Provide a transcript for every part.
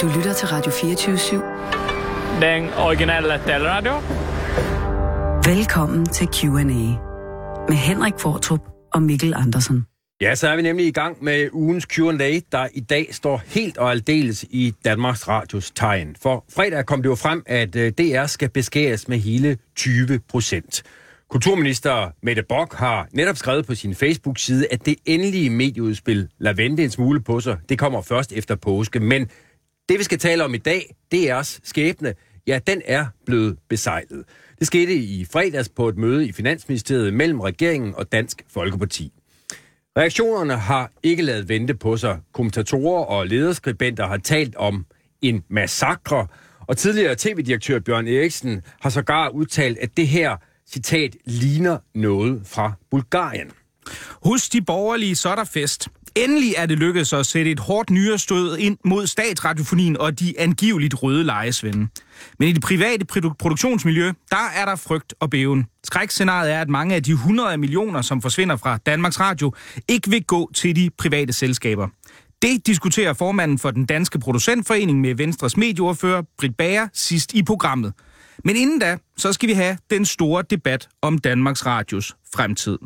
Du lytter til Radio 24-7. Den originale taleradio. Velkommen til Q&A med Henrik Fortrup og Mikkel Andersen. Ja, så er vi nemlig i gang med ugens Q&A, der i dag står helt og aldeles i Danmarks Radios tegn. For fredag kom det jo frem, at øh, DR skal beskæres med hele 20 procent. Kulturminister Mette Bock har netop skrevet på sin Facebook-side, at det endelige medieudspil lader vente en smule på sig. Det kommer først efter påske, men det vi skal tale om i dag, det er DR's skæbne, ja, den er blevet besejlet. Det skete i fredags på et møde i Finansministeriet mellem regeringen og Dansk Folkeparti. Reaktionerne har ikke lavet vente på sig. Kommentatorer og lederskribenter har talt om en massakre, og tidligere tv-direktør Bjørn Eriksen har sågar udtalt, at det her, citat, ligner noget fra Bulgarien. Hos de borgerlige, så er der fest. Endelig er det lykkedes at sætte et hårdt nyrestød ind mod statsradiofonien og de angiveligt røde lejesvende. Men i det private produ- produktionsmiljø, der er der frygt og bæven. Skrækscenariet er, at mange af de 100 millioner, som forsvinder fra Danmarks Radio, ikke vil gå til de private selskaber. Det diskuterer formanden for den danske producentforening med Venstres medieordfører, Britt Bager, sidst i programmet. Men inden da, så skal vi have den store debat om Danmarks Radios fremtid.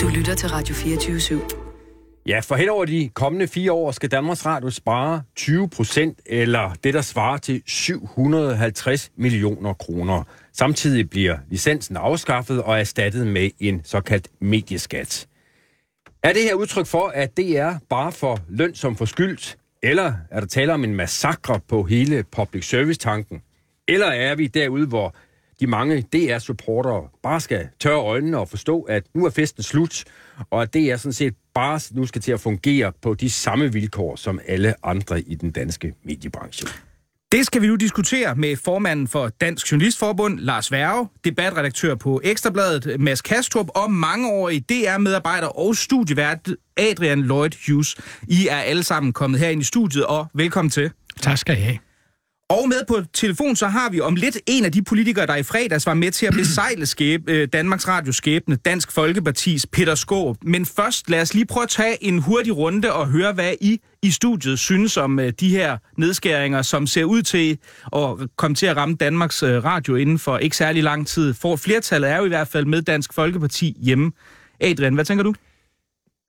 Du lytter til Radio 24-7. Ja, for hen over de kommende fire år skal Danmarks Radio spare 20 procent, eller det, der svarer til 750 millioner kroner. Samtidig bliver licensen afskaffet og erstattet med en såkaldt medieskat. Er det her udtryk for, at det er bare for løn som forskyldt, eller er der tale om en massakre på hele public service-tanken? Eller er vi derude, hvor de mange DR-supportere bare skal tørre øjnene og forstå, at nu er festen slut, og at DR sådan set bare nu skal til at fungere på de samme vilkår som alle andre i den danske mediebranche. Det skal vi nu diskutere med formanden for Dansk Journalistforbund, Lars Værge, debatredaktør på Ekstrabladet, Mads Kastrup, og mangeårig DR-medarbejder og studievært Adrian Lloyd Hughes. I er alle sammen kommet her ind i studiet, og velkommen til. Tak skal I have. Og med på telefon, så har vi om lidt en af de politikere, der i fredags var med til at besejle skæb, øh, Danmarks Radio skæbne, Dansk Folkepartis Peter Skåb. Men først, lad os lige prøve at tage en hurtig runde og høre, hvad I i studiet synes om øh, de her nedskæringer, som ser ud til at komme til at ramme Danmarks øh, Radio inden for ikke særlig lang tid. For flertallet er jo i hvert fald med Dansk Folkeparti hjemme. Adrian, hvad tænker du?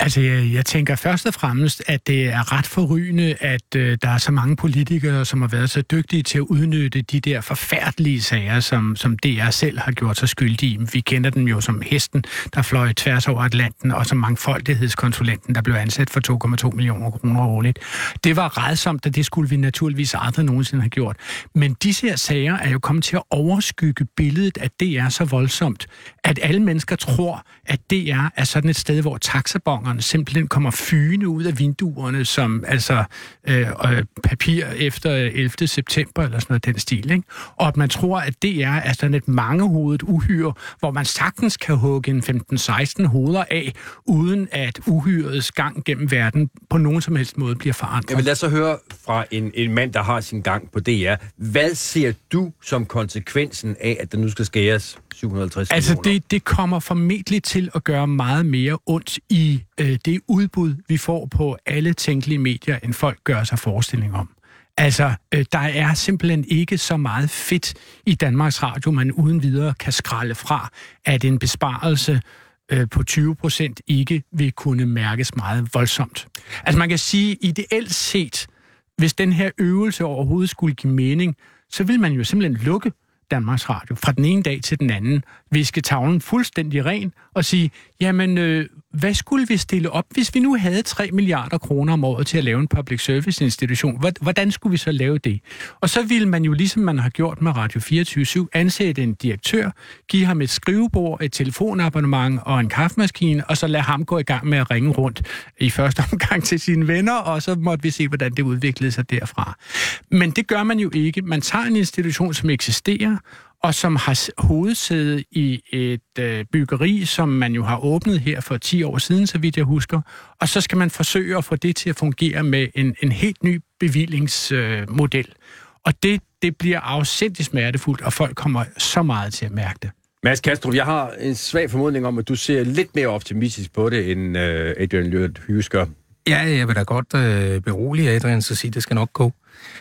Altså, jeg, jeg tænker først og fremmest, at det er ret forrygende, at øh, der er så mange politikere, som har været så dygtige til at udnytte de der forfærdelige sager, som, som DR selv har gjort sig skyldige i. Vi kender dem jo som hesten, der fløj tværs over Atlanten, og som mangfoldighedskonsulenten, der blev ansat for 2,2 millioner kroner årligt. Det var redsomt, og det skulle vi naturligvis aldrig nogensinde have gjort. Men disse her sager er jo kommet til at overskygge billedet, at det er så voldsomt, at alle mennesker tror, at DR er sådan et sted, hvor taxabongerne simpelthen kommer fygende ud af vinduerne som altså øh, øh, papir efter 11. september eller sådan noget den stil. Ikke? Og at man tror, at DR er sådan et mangehovedet uhyre, hvor man sagtens kan hugge en 15-16 hoveder af, uden at uhyrets gang gennem verden på nogen som helst måde bliver forandret. Jeg vil lade så høre fra en, en mand, der har sin gang på DR. Hvad ser du som konsekvensen af, at der nu skal skæres 750 Altså, millioner? det, det kommer formentlig til at gøre meget mere ondt i øh, det udbud, vi får på alle tænkelige medier, end folk gør sig forestilling om. Altså, øh, der er simpelthen ikke så meget fedt i Danmarks Radio, man uden videre kan skralde fra, at en besparelse øh, på 20 procent ikke vil kunne mærkes meget voldsomt. Altså, man kan sige, ideelt set, hvis den her øvelse overhovedet skulle give mening, så vil man jo simpelthen lukke Danmarks Radio fra den ene dag til den anden, viske tavlen fuldstændig ren og sige, jamen, øh, hvad skulle vi stille op, hvis vi nu havde 3 milliarder kroner om året til at lave en public service institution? Hvordan skulle vi så lave det? Og så ville man jo, ligesom man har gjort med Radio 24 ansætte en direktør, give ham et skrivebord, et telefonabonnement og en kaffemaskine, og så lade ham gå i gang med at ringe rundt i første omgang til sine venner, og så måtte vi se, hvordan det udviklede sig derfra. Men det gør man jo ikke. Man tager en institution, som eksisterer, og som har hovedsæde i et øh, byggeri, som man jo har åbnet her for 10 år siden, så vidt jeg husker. Og så skal man forsøge at få det til at fungere med en, en helt ny bevillingsmodel. Øh, og det, det bliver afsindigt smertefuldt, og folk kommer så meget til at mærke det. Mads Kastrup, jeg har en svag formodning om, at du ser lidt mere optimistisk på det, end øh, Adrian Lørt Hughes gør. Ja, jeg vil da godt øh, berolige Adrian så sige, at det skal nok gå.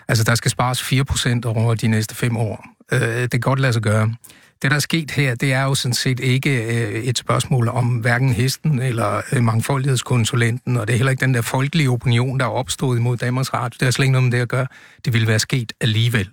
Altså, der skal spares 4% over de næste fem år. Øh, det kan godt lade sig gøre. Det, der er sket her, det er jo sådan set ikke øh, et spørgsmål om hverken hesten eller øh, mangfoldighedskonsulenten, og det er heller ikke den der folkelige opinion, der er opstået imod Danmarks Radio. Det er slet ikke noget med det at gøre. Det ville være sket alligevel.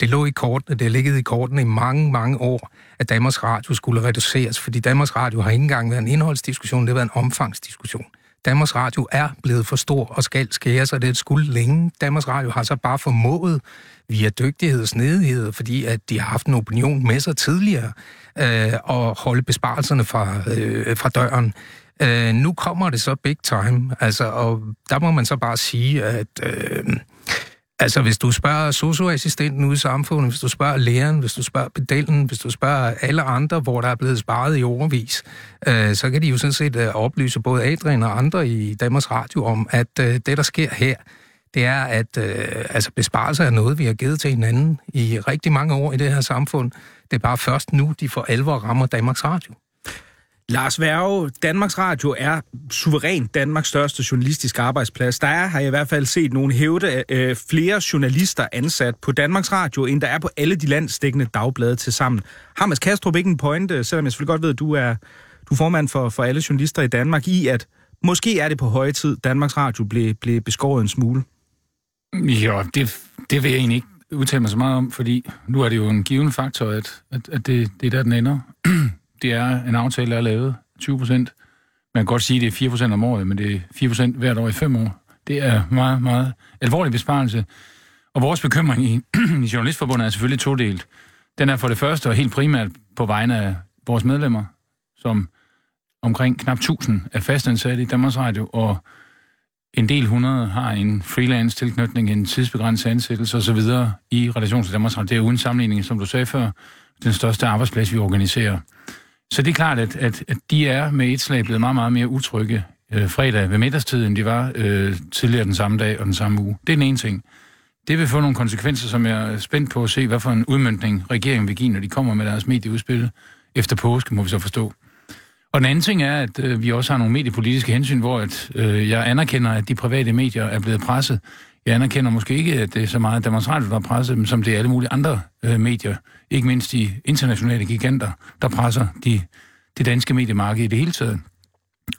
Det lå i kortene, det har ligget i kortene i mange, mange år, at Danmarks Radio skulle reduceres, fordi Danmarks Radio har ikke engang været en indholdsdiskussion, det har været en omfangsdiskussion. Danmarks Radio er blevet for stor og skal skæres, og det skulle længe. Danmarks Radio har så bare formået via dygtighed og snedighed, fordi at de har haft en opinion med sig tidligere, øh, og holde besparelserne fra, øh, fra døren. Øh, nu kommer det så big time, altså, og der må man så bare sige, at øh, Altså, hvis du spørger socioassistenten ude i samfundet, hvis du spørger læreren, hvis du spørger pedellen, hvis du spørger alle andre, hvor der er blevet sparet i overvis, øh, så kan de jo sådan set øh, oplyse både Adrian og andre i Danmarks Radio om, at øh, det, der sker her, det er, at øh, altså besparelser er noget, vi har givet til hinanden i rigtig mange år i det her samfund. Det er bare først nu, de for alvor rammer Danmarks Radio. Lars Værge, Danmarks Radio er suverænt Danmarks største journalistiske arbejdsplads. Der er, har jeg i hvert fald set nogle hævde øh, flere journalister ansat på Danmarks Radio, end der er på alle de landstækkende dagblade til sammen. Har Mads Kastrup ikke en pointe, selvom jeg selvfølgelig godt ved, at du er, du er formand for, for alle journalister i Danmark, i at måske er det på høje tid, Danmarks Radio blev, blev beskåret en smule? Ja, det, det vil jeg egentlig ikke udtale mig så meget om, fordi nu er det jo en given faktor, at, at, at det, det er der, den ender det er en aftale, der er lavet, 20 procent. Man kan godt sige, at det er 4 procent om året, men det er 4 procent hvert år i fem år. Det er meget, meget alvorlig besparelse. Og vores bekymring i, i Journalistforbundet er selvfølgelig todelt. Den er for det første og helt primært på vegne af vores medlemmer, som omkring knap 1000 er fastansatte i Danmarks Radio, og en del hundrede har en freelance tilknytning, en tidsbegrænset ansættelse osv. i relation til Danmarks Radio. Det er uden sammenligning, som du sagde før, den største arbejdsplads, vi organiserer. Så det er klart, at, at, at de er med et slag blevet meget, meget mere utrygge øh, fredag ved middagstid, end de var øh, tidligere den samme dag og den samme uge. Det er den ene ting. Det vil få nogle konsekvenser, som jeg er spændt på at se, hvad for en udmyndning regeringen vil give, når de kommer med deres medieudspil efter påske, må vi så forstå. Og den anden ting er, at øh, vi også har nogle mediepolitiske hensyn, hvor at, øh, jeg anerkender, at de private medier er blevet presset. Jeg anerkender måske ikke, at det er så meget Danmarks Radio, der er presset, som det er alle mulige andre øh, medier, ikke mindst de internationale giganter, der presser de, det danske mediemarked i det hele taget.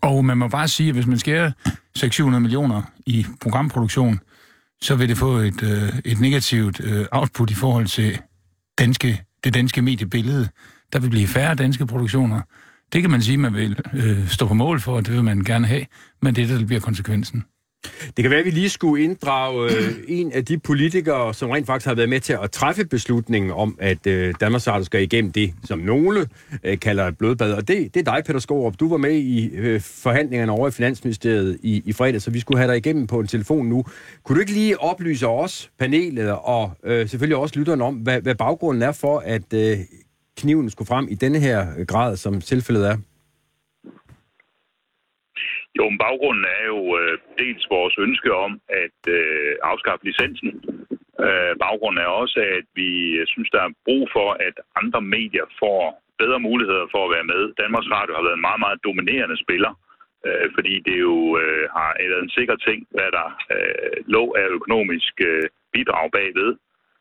Og man må bare sige, at hvis man skærer 600 millioner i programproduktion, så vil det få et, øh, et negativt øh, output i forhold til danske, det danske mediebillede. Der vil blive færre danske produktioner. Det kan man sige, man vil øh, stå på mål for, og det vil man gerne have, men det er det, der bliver konsekvensen. Det kan være, at vi lige skulle inddrage øh, en af de politikere, som rent faktisk har været med til at træffe beslutningen om, at øh, Danmarks Radio skal igennem det, som nogle øh, kalder et blodbad. Og det, det er dig, Peter Skorup. Du var med i øh, forhandlingerne over i Finansministeriet i, i fredag, så vi skulle have dig igennem på en telefon nu. Kunne du ikke lige oplyse os, panelet og øh, selvfølgelig også lytterne om, hvad, hvad baggrunden er for, at øh, kniven skulle frem i denne her øh, grad, som tilfældet er? Jo, men baggrunden er jo øh, dels vores ønske om at øh, afskaffe licensen. Øh, baggrunden er også, at vi øh, synes, der er brug for, at andre medier får bedre muligheder for at være med. Danmarks Radio har været en meget, meget dominerende spiller, øh, fordi det jo øh, har været en sikker ting, hvad der øh, lå af økonomisk øh, bidrag bagved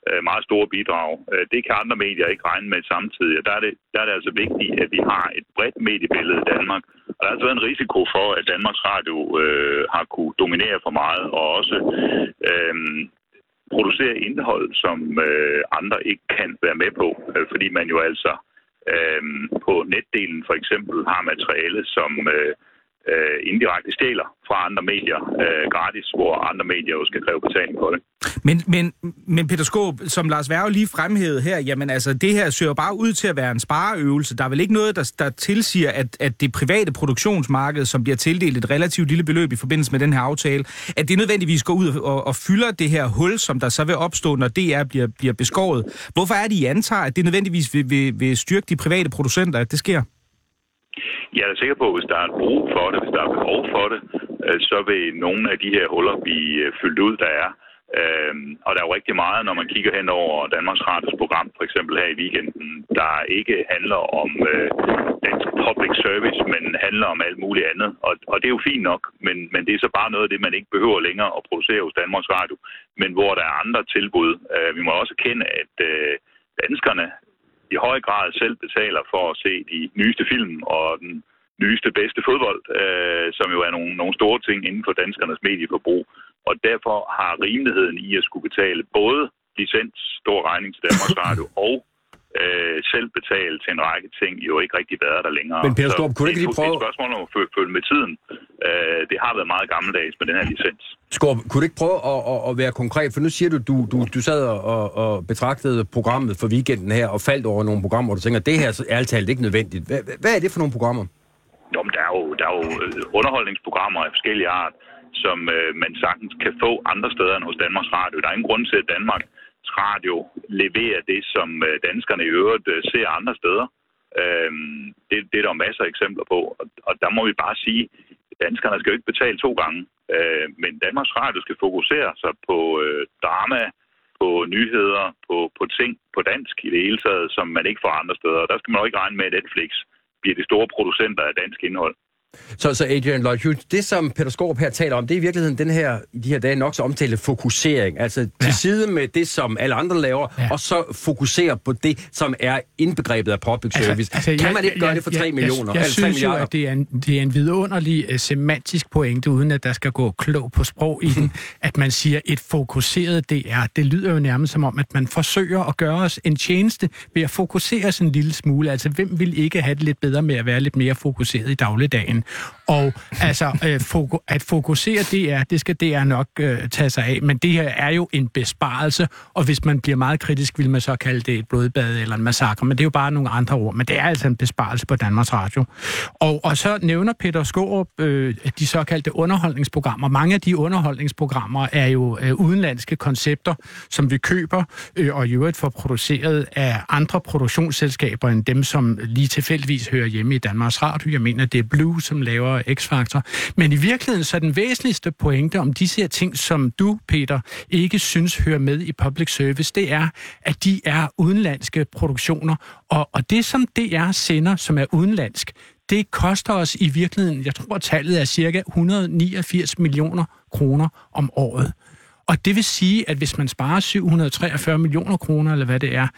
øh, meget store bidrag. Øh, det kan andre medier ikke regne med samtidig. Og der er, det, der er det altså vigtigt, at vi har et bredt mediebillede i Danmark. Der har altså været en risiko for, at Danmarks Radio øh, har kunne dominere for meget og også øh, producere indhold, som øh, andre ikke kan være med på, øh, fordi man jo altså øh, på netdelen for eksempel har materiale, som øh, øh, indirekte stjæler fra andre medier øh, gratis, hvor andre medier jo skal kræve betaling for det. Men, men, men Peter Skåb, som Lars Værge lige fremhævede her, jamen altså, det her ser bare ud til at være en spareøvelse. Der er vel ikke noget, der, der tilsiger, at, at det private produktionsmarked, som bliver tildelt et relativt lille beløb i forbindelse med den her aftale, at det nødvendigvis går ud og, og fylder det her hul, som der så vil opstå, når DR bliver, bliver beskåret. Hvorfor er det, I antager, at det nødvendigvis vil, vil, vil styrke de private producenter, at det sker? Jeg er sikker på, at hvis der er brug for det, hvis der er behov for det, øh, så vil nogle af de her huller blive øh, fyldt ud, der er. Øhm, og der er jo rigtig meget, når man kigger hen over Danmarks Radios program, for eksempel her i weekenden, der ikke handler om øh, dansk public service, men handler om alt muligt andet. Og, og det er jo fint nok, men, men det er så bare noget af det, man ikke behøver længere at producere hos Danmarks Radio, men hvor der er andre tilbud. Øh, vi må også kende, at øh, danskerne i høj grad selv betaler for at se de nyeste film og den nyeste, bedste fodbold, øh, som jo er nogle, nogle store ting inden for danskernes medieforbrug. Og derfor har rimeligheden i at skulle betale både licens, stor regning til Danmarks Radio, og øh, selv betale til en række ting, jo ikke rigtig været der længere. Men Peter Skorp, kunne du ikke lige prøve... Det er et spørgsmål om at følge med tiden. Øh, det har været meget gammeldags med den her licens. Skorp, kunne du ikke prøve at, at, at være konkret? For nu siger du, du, du, du sad og, og betragtede programmet for weekenden her, og faldt over nogle programmer, og du tænker, det her er ærligt talt ikke nødvendigt. Hvad, hvad er det for nogle programmer? Jo, men der er jo, der er jo øh, underholdningsprogrammer af forskellige art, som øh, man sagtens kan få andre steder end hos Danmarks Radio. Der er ingen grund til, at Danmarks Radio leverer det, som øh, danskerne i øvrigt øh, ser andre steder. Øh, det, det er der masser af eksempler på. Og, og der må vi bare sige, danskerne skal jo ikke betale to gange. Øh, men Danmarks Radio skal fokusere sig på øh, drama, på nyheder, på, på ting på dansk i det hele taget, som man ikke får andre steder. Og der skal man jo ikke regne med, at Netflix bliver de store producenter af dansk indhold. Så, så Adrian Lloyd Hughes, det som Peter Skorp her taler om, det er i virkeligheden den her, i de her dage nok så omtalte fokusering. Altså til ja. side med det, som alle andre laver, ja. og så fokusere på det, som er indbegrebet af public altså, service. Altså, kan jeg, man ikke gøre jeg, det for 3 jeg, millioner? Jeg, jeg, jeg synes jo, at det er en, det er en vidunderlig uh, semantisk pointe, uden at der skal gå klog på sprog i den, at man siger et fokuseret DR. Det lyder jo nærmest som om, at man forsøger at gøre os en tjeneste ved at fokusere os en lille smule. Altså hvem vil ikke have det lidt bedre med at være lidt mere fokuseret i dagligdagen? and Og altså, øh, foku- at fokusere DR, det skal DR nok øh, tage sig af, men det her er jo en besparelse, og hvis man bliver meget kritisk, vil man så kalde det et blodbad eller en massakre, men det er jo bare nogle andre ord, men det er altså en besparelse på Danmarks Radio. Og, og så nævner Peter Skårup øh, de såkaldte underholdningsprogrammer. Mange af de underholdningsprogrammer er jo øh, udenlandske koncepter, som vi køber øh, og i øvrigt får produceret af andre produktionsselskaber end dem, som lige tilfældigvis hører hjemme i Danmarks Radio. Jeg mener, det er Blue, som laver X-faktor. Men i virkeligheden så er den væsentligste pointe om disse her ting, som du, Peter, ikke synes hører med i public service, det er, at de er udenlandske produktioner. Og, og det, som DR sender, som er udenlandsk, det koster os i virkeligheden, jeg tror, tallet er cirka 189 millioner kroner om året. Og det vil sige, at hvis man sparer 743 millioner kroner, eller hvad det er,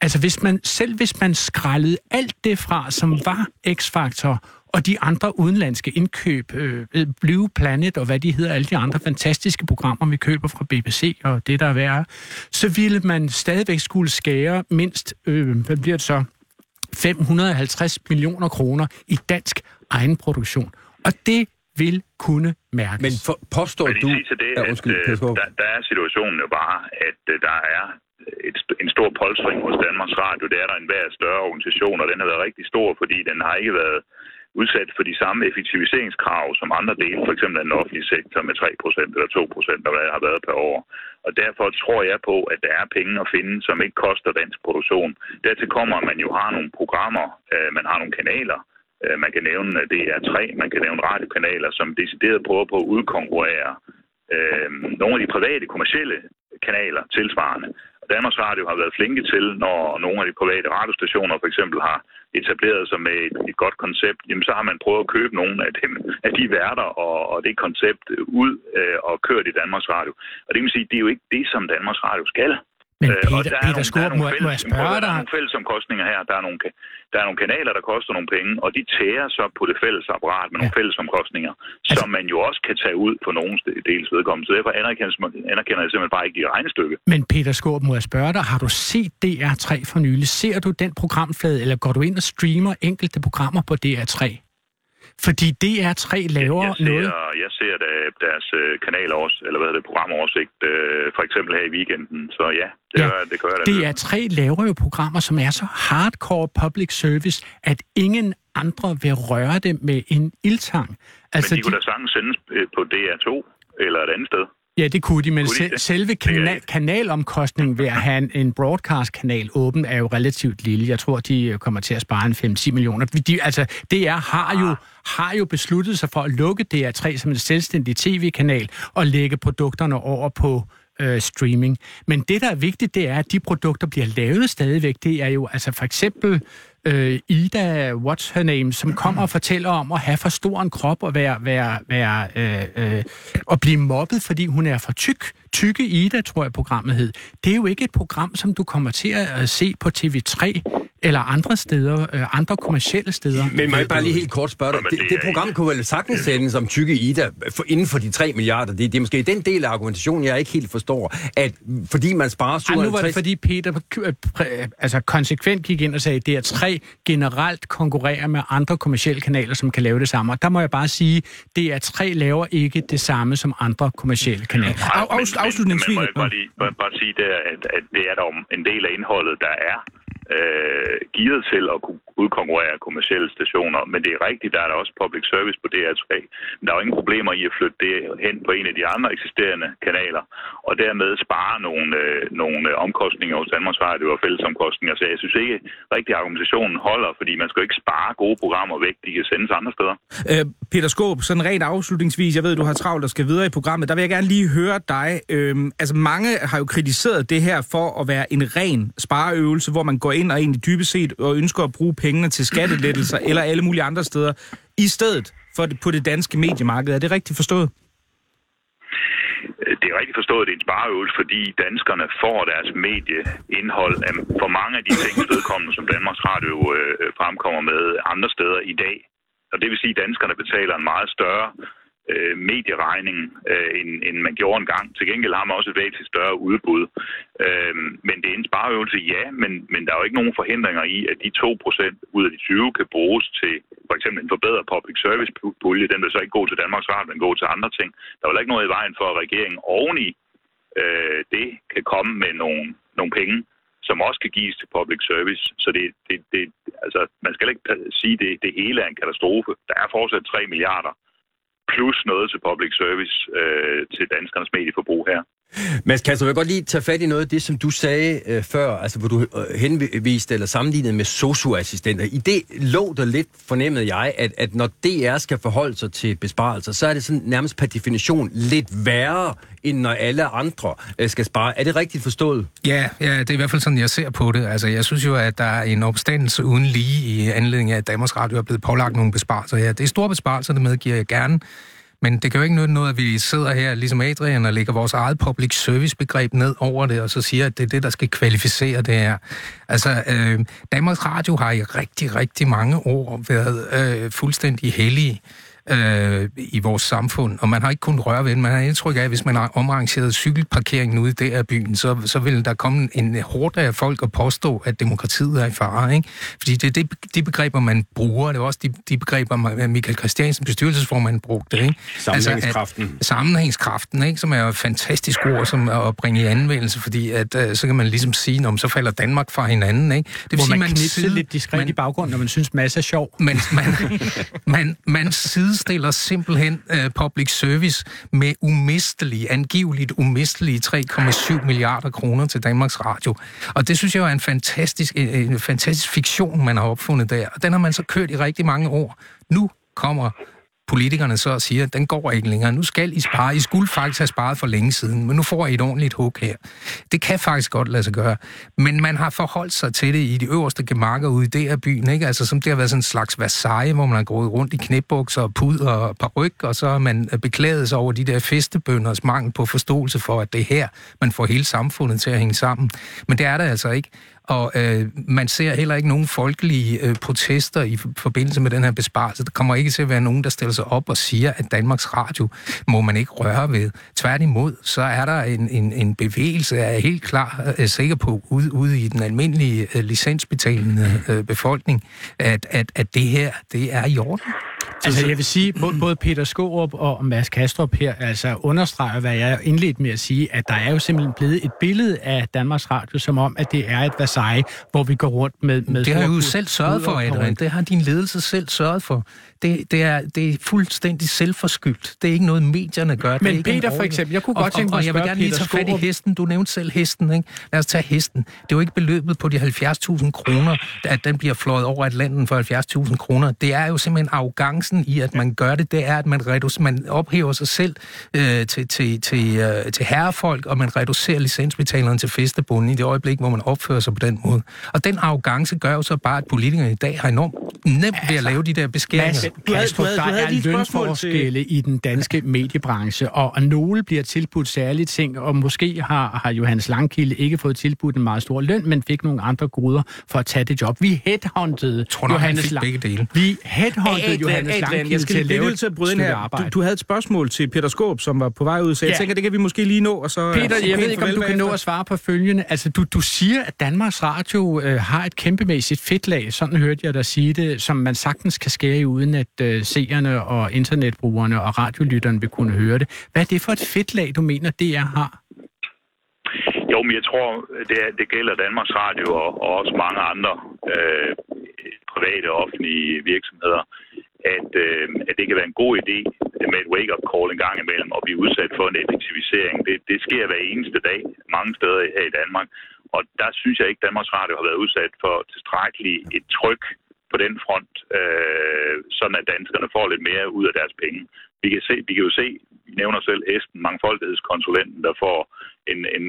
altså hvis man, selv hvis man skrællede alt det fra, som var X-faktor og de andre udenlandske indkøb, øh, Blue Planet og hvad de hedder, alle de andre fantastiske programmer, vi køber fra BBC og det, der er værre, så ville man stadigvæk skulle skære mindst, øh, hvad bliver det så, 550 millioner kroner i dansk egenproduktion. Og det vil kunne mærkes. Men for, påstår Men du... Til det, ja, at, undskyld, øh, der, der er situationen jo bare, at øh, der er et, en stor polstring hos Danmarks Radio. Det er der en hver større organisation, og den har været rigtig stor, fordi den har ikke været udsat for de samme effektiviseringskrav som andre dele, f.eks. den offentlige sektor med 3% eller 2%, der har været per år. Og derfor tror jeg på, at der er penge at finde, som ikke koster dansk produktion. Dertil kommer, at man jo har nogle programmer, øh, man har nogle kanaler, øh, man kan nævne øh, DR3, man kan nævne radiokanaler, som decideret prøver på at udkonkurrere øh, nogle af de private kommercielle kanaler tilsvarende. Danmarks Radio har været flinke til, når nogle af de private radiostationer for eksempel har etableret sig med et, et godt koncept, jamen så har man prøvet at købe nogle af, dem, af de værter og, og det koncept ud øh, og kørt i Danmarks Radio. Og det vil sige, det er jo ikke det, som Danmarks Radio skal. Men Øh, og Peter, der er Peter Skåb, der er nogle må, må jeg spørge høre, Der er dig? nogle fælles omkostninger her. Der er nogle, der er nogle kanaler, der koster nogle penge, og de tærer så på det fælles apparat med nogle fælles omkostninger, Altså- som man jo også kan tage ud nogle st- dels vedkommende. Så derfor anerkender, anerkender jeg simpelthen bare ikke i regnestykke. Men Peter Skåb, må jeg spørge dig, har du set DR3 for nylig? Ser du den programflade, eller går du ind og streamer enkelte programmer på DR3? Fordi DR3 laver jeg ser, noget... Jeg ser da deres øh, kanal også, eller hvad hedder det, programoversigt, øh, for eksempel her i weekenden. Så ja, det, Ja, gør, det gør jeg da. DR3 laver jo programmer, som er så hardcore public service, at ingen andre vil røre det med en ildtang. Altså, Men de kunne da sagtens sendes øh, på DR2 eller et andet sted. Ja, det kunne de, men Kunne de selve Det kana- ikke. kanalomkostningen ved at have en, en broadcast-kanal åben er jo relativt lille. Jeg tror, de øh, kommer til at spare en 5-10 millioner. De, altså, DR har jo, har jo besluttet sig for at lukke DR3 som en selvstændig tv-kanal og lægge produkterne over på øh, streaming. Men det, der er vigtigt, det er, at de produkter bliver lavet stadigvæk. Det er jo altså for eksempel øh, Ida, what's her name, som kommer og fortæller om at have for stor en krop og være, være, være øh, øh, og blive mobbet, fordi hun er for tyk. Tykke Ida, tror jeg programmet hed. Det er jo ikke et program, som du kommer til at se på TV3 eller andre steder, øh, andre kommercielle steder. Men må jeg bare lige helt kort spørge dig. Det, det program kunne vel sagtens sendes som tykke Ida for, inden for de 3 milliarder. Det, det er måske den del af argumentationen, jeg ikke helt forstår. At fordi man sparer 57... Ej, nu var det fordi Peter øh, præ- altså konsekvent gik ind og sagde, at det er tre generelt konkurrerer med andre kommercielle kanaler, som kan lave det samme. Og der må jeg bare sige, det er tre laver ikke det samme som andre kommercielle kanaler. Nej, Af- afslutningsvis... men- Men må jeg bare, lige, bare, bare sige der, at, at det er der en del af indholdet, der er øh, gearet til at kunne udkonkurrere kommersielle stationer. Men det er rigtigt, der er der også public service på DR3. Men der er jo ingen problemer i at flytte det hen på en af de andre eksisterende kanaler, og dermed spare nogle, øh, nogle øh, omkostninger hos Danmarks Radio og fællesomkostninger. Så jeg synes ikke rigtig, at argumentationen holder, fordi man skal jo ikke spare gode programmer væk, de kan sendes andre steder. Øh, Peter Skåb, sådan rent afslutningsvis, jeg ved, du har travlt og skal videre i programmet, der vil jeg gerne lige høre dig. Øh, altså mange har jo kritiseret det her for at være en ren spareøvelse, hvor man går ind og egentlig dybest set og ønsker at bruge pengene til skattelettelser eller alle mulige andre steder, i stedet for det, på det danske mediemarked. Er det rigtigt forstået? det er rigtigt forstået, det er en spareøvelse, fordi danskerne får deres medieindhold af for mange af de ting vedkommende, som Danmarks Radio øh, øh, fremkommer med andre steder i dag. Og det vil sige, at danskerne betaler en meget større øh, medieregning, øh, end, end man gjorde engang. Til gengæld har man også et væsentligt større udbud. Øh, men det er en spareøvelse, ja, men, men der er jo ikke nogen forhindringer i, at de 2% ud af de 20 kan bruges til for eksempel en forbedret public service pulje. Den vil så ikke gå til Danmarks Radio, men gå til andre ting. Der er jo ikke noget i vejen for, at regeringen oveni øh, det kan komme med nogle, nogle penge, som også kan gives til public service. Så det, det, det, altså, man skal ikke sige, at det, det hele er en katastrofe. Der er fortsat 3 milliarder plus noget til public service øh, til danskernes medieforbrug her. Mads Kastrup, jeg vil godt lige tage fat i noget af det, som du sagde øh, før, altså hvor du øh, henviste eller sammenlignede med socioassistenter. I det lå der lidt, fornemmede jeg, at, at når DR skal forholde sig til besparelser, så er det sådan nærmest per definition lidt værre, end når alle andre øh, skal spare. Er det rigtigt forstået? Ja, ja, det er i hvert fald sådan, jeg ser på det. Altså, jeg synes jo, at der er en opstandelse uden lige i anledning af, at Danmarks Radio er blevet pålagt nogle besparelser her. Det er store besparelser, det medgiver jeg gerne. Men det kan jo ikke nytte noget, at vi sidder her, ligesom Adrian, og lægger vores eget public service-begreb ned over det, og så siger, at det er det, der skal kvalificere det her. Altså, øh, Danmarks Radio har i rigtig, rigtig mange år været øh, fuldstændig hellige øh, i vores samfund, og man har ikke kunnet røre ved den. Man har indtryk af, at hvis man har omrangeret cykelparkeringen ude i der byen, så, så vil der komme en hårdt af folk og påstå, at demokratiet er i fare. Ikke? Fordi det er det, de begreber, man bruger. Det er også de, de begreber, Michael Christiansen, bestyrelsesformand, brugte. Ikke? Sammenhængskraften. Altså, at, sammenhængskraften, ikke? som er et fantastisk ord som at bringe i anvendelse, fordi at, uh, så kan man ligesom sige, om så falder Danmark fra hinanden. Ikke? Det vil sige, man, man side- lidt diskret man- i baggrunden, når man synes, masse er sjov. man, man, man, man sidestiller simpelthen øh, public service med umistelige, angiveligt umistelige 3,7 milliarder kroner til Danmarks Radio. Og det synes jeg er en fantastisk, en, en fantastisk fiktion, man har opfundet der. Og den har man så kørt i rigtig mange år. Nu kommer politikerne så siger, at den går ikke længere. Nu skal I spare. I skulle faktisk have sparet for længe siden, men nu får I et ordentligt hug her. Det kan faktisk godt lade sig gøre. Men man har forholdt sig til det i de øverste gemakker ude i det her byen, ikke? Altså som det har været sådan en slags Versailles, hvor man har gået rundt i knæbukser og pud og paryk, og så har man øh, beklaget sig over de der festebønders mangel på forståelse for, at det er her, man får hele samfundet til at hænge sammen. Men det er der altså ikke. Og øh, man ser heller ikke nogen folkelige øh, protester i forbindelse med den her besparelse. Der kommer ikke til at være nogen, der stiller sig op og siger, at Danmarks Radio må man ikke røre ved. Tværtimod, så er der en, en, en bevægelse, jeg er helt klar øh, sikker på, ude, ude i den almindelige øh, licensbetalende øh, befolkning, at, at, at det her, det er i orden. Altså, jeg vil sige, både, både Peter Skorup og Mads Kastrup her altså understreger, hvad jeg indledte med at sige, at der er jo simpelthen blevet et billede af Danmarks Radio, som om, at det er et Versailles, hvor vi går rundt med... med Det har jo selv sørget for, Adrian. Det har din ledelse selv sørget for. Det, det, er, det er fuldstændig selvforskyldt. Det er ikke noget, medierne gør. det er Men ikke en Peter, for eksempel, jeg kunne og, godt tænke mig og, at og jeg vil gerne lige tage fat i hesten. Du nævnte selv hesten, ikke? Lad os tage hesten. Det er jo ikke beløbet på de 70.000 kroner, at den bliver fløjet over Atlanten for 70.000 kroner. Det er jo simpelthen arrogancen i, at man gør det. Det er, at man, reducer, man ophæver sig selv øh, til, til, til, øh, til herrefolk, og man reducerer licensbetaleren til festebunden i det øjeblik, hvor man opfører sig på den måde. Og den arrogance gør jo så bare, at politikerne i dag har enormt nemt ved at lave de der beskæringer. Mads Du havde- du havde- der du havde er et spørgsmål lønforskelle i den danske mediebranche, og, og nogle bliver tilbudt særlige ting, og måske har, har Johannes Langkilde ikke fået tilbudt en meget stor løn, men fik nogle andre goder for at tage det job. Vi headhuntede tror Johannes fik Lang- begge dele. Vi headhuntede Johannes Adrian, Langkilde jeg skal til at lave et til at bryde ind stykke her. arbejde. Du, du havde et spørgsmål til Peter Skåb, som var på vej ud, så jeg Ja. tænker, det kan vi måske lige nå, og så... Peter, jeg ved ikke, om du kan nå at svare på følgende. Altså, du, du siger, at Danmarks Radio øh, har et kæmpemæssigt fedtlag, sådan hørte jeg dig sige det, som man sagtens kan skære i, uden at øh, seerne og internetbrugerne og radiolytterne vil kunne høre det. Hvad er det for et fedtlag, du mener, DR har? Jo, men jeg tror, det, er, det gælder Danmarks Radio og, og også mange andre øh, private og offentlige virksomheder, at, øh, at det kan være en god idé med et wake-up call en gang imellem og blive udsat for en effektivisering. Det, det sker hver eneste dag mange steder her i Danmark. Og der synes jeg ikke, at Danmarks Radio har været udsat for tilstrækkeligt et tryk på den front, øh, sådan at danskerne får lidt mere ud af deres penge. Vi kan, se, vi kan jo se, vi nævner selv Esben, mangfoldighedskonsulenten, der får en, en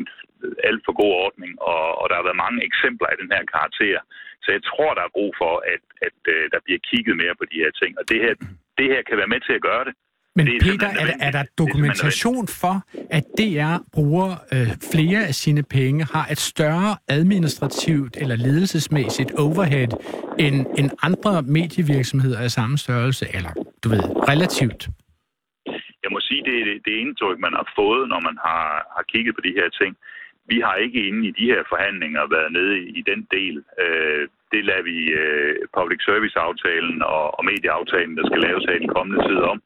alt for god ordning, og, og der har været mange eksempler af den her karakter. Så jeg tror, der er brug for, at, at uh, der bliver kigget mere på de her ting. Og det her, det her kan være med til at gøre det. Men Det er Peter, er der, er der er dokumentation for, at DR bruger øh, flere af sine penge, har et større administrativt eller ledelsesmæssigt overhead end, end andre medievirksomheder af samme størrelse, eller du ved, relativt? jeg må sige, det er det, det indtryk, man har fået, når man har, har kigget på de her ting. Vi har ikke inde i de her forhandlinger været nede i, i den del. Øh, det lader vi øh, public service-aftalen og, og medieaftalen, der skal laves her i den kommende tid om,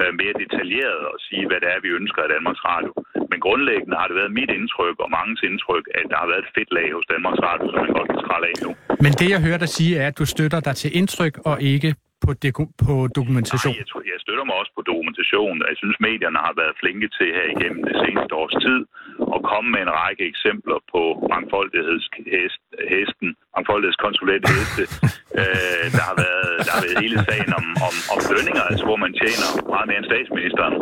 øh, mere detaljeret og sige, hvad det er, vi ønsker af Danmarks Radio. Men grundlæggende har det været mit indtryk og mangens indtryk, at der har været et fedt lag hos Danmarks Radio, som man godt kan trælle af nu. Men det, jeg hører dig sige, er, at du støtter dig til indtryk og ikke på, deko- på dokumentation. Nej, jeg, tror, jeg støtter mig også på dokumentation. Jeg synes, medierne har været flinke til her igennem det seneste års tid at komme med en række eksempler på mangfoldighedshesten, mangfoldighedskonsulent heste. øh, der, har været, der har været hele sagen om, om, om lønninger, altså hvor man tjener meget mere end statsministeren.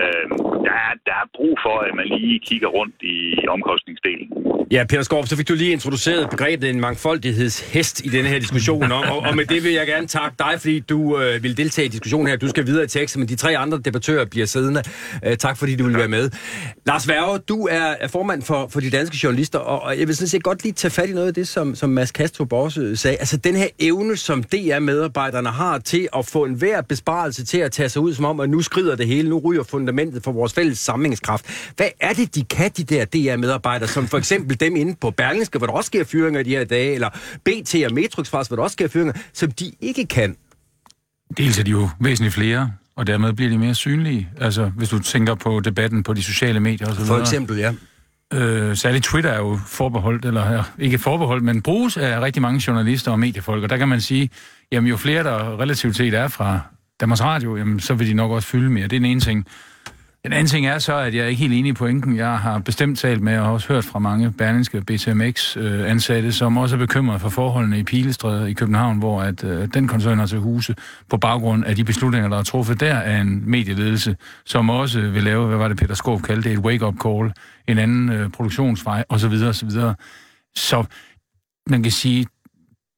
Øh, der, er, der er brug for, at man lige kigger rundt i omkostningsdelen. Ja, Peter Skorp, så fik du lige introduceret begrebet en mangfoldighedshest i denne her diskussion, og, og, og med det vil jeg gerne takke dig, fordi du øh, vil deltage i diskussionen her. Du skal videre i teksten, men de tre andre debattører bliver siddende. Øh, tak fordi du vil være med. Lars Værge, du er, er formand for, for de danske journalister, og, og jeg vil sådan set godt lige tage fat i noget af det, som, som Mads Castro også øh, sagde. Altså den her evne, som DR-medarbejderne har til at få enhver besparelse til at tage sig ud, som om, at nu skrider det hele, nu ryger fundamentet for vores fælles samlingskraft. Hvad er det, de kan, de der DR-medarbejdere, som for eksempel dem inde på Berlingske, hvor der også sker fyringer i de her dage, eller BT og Metrix, hvor der også sker fyringer, som de ikke kan? Dels er de jo væsentligt flere, og dermed bliver de mere synlige. Altså, hvis du tænker på debatten på de sociale medier osv. For eksempel, ja. Øh, særligt Twitter er jo forbeholdt, eller ikke forbeholdt, men bruges af rigtig mange journalister og mediefolk, og der kan man sige, jamen jo flere der relativt set er fra Danmarks Radio, jamen så vil de nok også fylde mere. Det er den ene ting. Den anden ting er så, at jeg er ikke helt enig i pointen. Jeg har bestemt talt med, og også hørt fra mange berlingske BTMX-ansatte, som også er bekymret for forholdene i Pilestræde i København, hvor at, øh, den koncern har til huse på baggrund af de beslutninger, der er truffet der af en medieledelse, som også vil lave, hvad var det Peter Skov kaldte det, et wake-up call, en anden øh, produktionsvej osv. osv. Så man kan sige,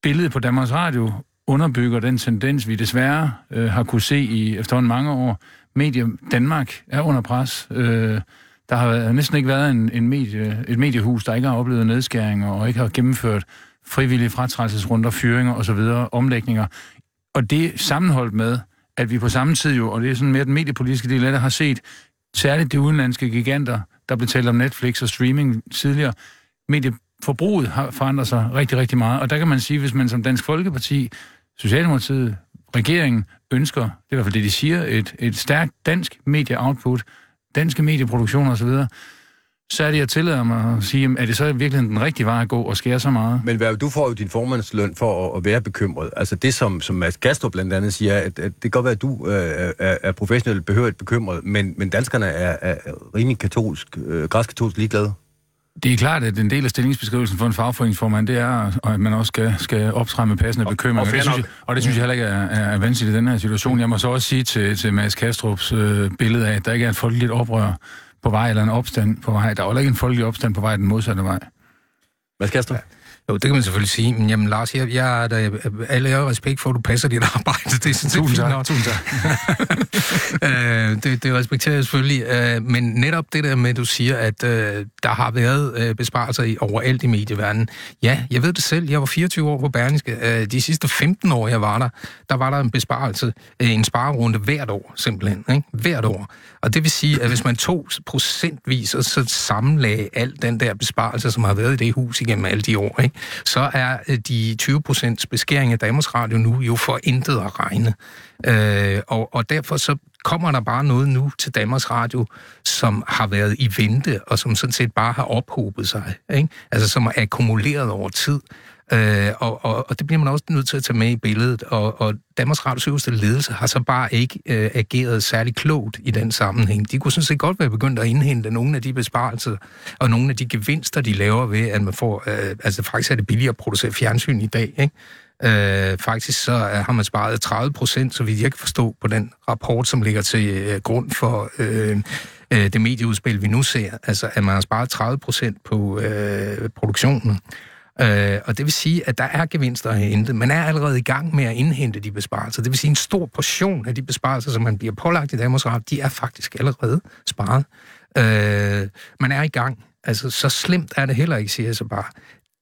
billedet på Danmarks Radio underbygger den tendens, vi desværre øh, har kunne se i efterhånden mange år. Medie Danmark er under pres. Øh, der har været, næsten ikke været en, en medie, et mediehus, der ikke har oplevet nedskæringer og ikke har gennemført frivillige fratrædelsesrunder, fyringer osv., omlægninger. Og det sammenholdt med, at vi på samme tid jo, og det er sådan mere den mediepolitiske del af det, har set særligt de udenlandske giganter, der blev talt om Netflix og streaming tidligere, medieforbruget har forandret sig rigtig, rigtig meget. Og der kan man sige, hvis man som Dansk Folkeparti, Socialdemokratiet, regeringen ønsker, det er i hvert fald det, de siger, et, et stærkt dansk medieoutput, danske medieproduktioner osv., så er det, jeg tillader mig at sige, er det så virkelig den rigtige vej at gå og skære så meget? Men hvad, du får jo din formandsløn for at, være bekymret. Altså det, som, som Mads Gastrup blandt andet siger, at, at det kan godt være, at du øh, er, er professionelt behørigt bekymret, men, men danskerne er, er rimelig katolsk, øh, græskatolsk ligeglade. Det er klart, at en del af stillingsbeskrivelsen for en fagforeningsformand, det er, at man også skal, skal optræde med passende bekymringer. Og, og, det synes jeg, og det synes jeg heller ikke er, er, vanskeligt i den her situation. Jeg må så også sige til, til Mads Kastrups øh, billede af, at der ikke er et folkeligt oprør på vej, eller en opstand på vej. Der er jo ikke en folkelig opstand på vej den modsatte vej. Mads Kastrup? Jo, det kan man selvfølgelig sige. Men jamen, Lars, jeg, jeg er da alle har respekt for, at du passer dit arbejde. Det er sådan tusind tak, tusind tak. øh, det, det respekterer jeg selvfølgelig. Øh, men netop det der med, at du siger, at øh, der har været øh, besparelser i, overalt i medieverdenen. Ja, jeg ved det selv. Jeg var 24 år på Berlingske. Øh, de sidste 15 år, jeg var der, der var der en besparelse, øh, en sparerunde hvert år, simpelthen. Ikke? Hvert år. Og det vil sige, at hvis man tog procentvis og så sammenlagde al den der besparelse, som har været i det hus igennem alle de år, ikke? Så er øh, de 20 procents beskæring af Danmarks Radio nu jo for intet at regne. Øh, og, og derfor så kommer der bare noget nu til Danmarks Radio, som har været i vente, og som sådan set bare har ophobet sig, ikke? altså som er akkumuleret over tid. Øh, og, og, og det bliver man også nødt til at tage med i billedet. Og, og Danmarks Radios øverste ledelse har så bare ikke øh, ageret særlig klogt i den sammenhæng. De kunne sådan set godt være begyndt at indhente nogle af de besparelser og nogle af de gevinster, de laver ved, at man får... Øh, altså faktisk er det billigere at producere fjernsyn i dag, ikke? Øh, faktisk så øh, har man sparet 30 procent, så vidt jeg kan forstå, på den rapport, som ligger til øh, grund for øh, øh, det medieudspil, vi nu ser. Altså, at man har sparet 30 procent på øh, produktionen. Øh, og det vil sige, at der er gevinster at hente. Man er allerede i gang med at indhente de besparelser. Det vil sige, at en stor portion af de besparelser, som man bliver pålagt i Danmarks Radio, de er faktisk allerede sparet. Øh, man er i gang. Altså, så slemt er det heller ikke, siger jeg så bare.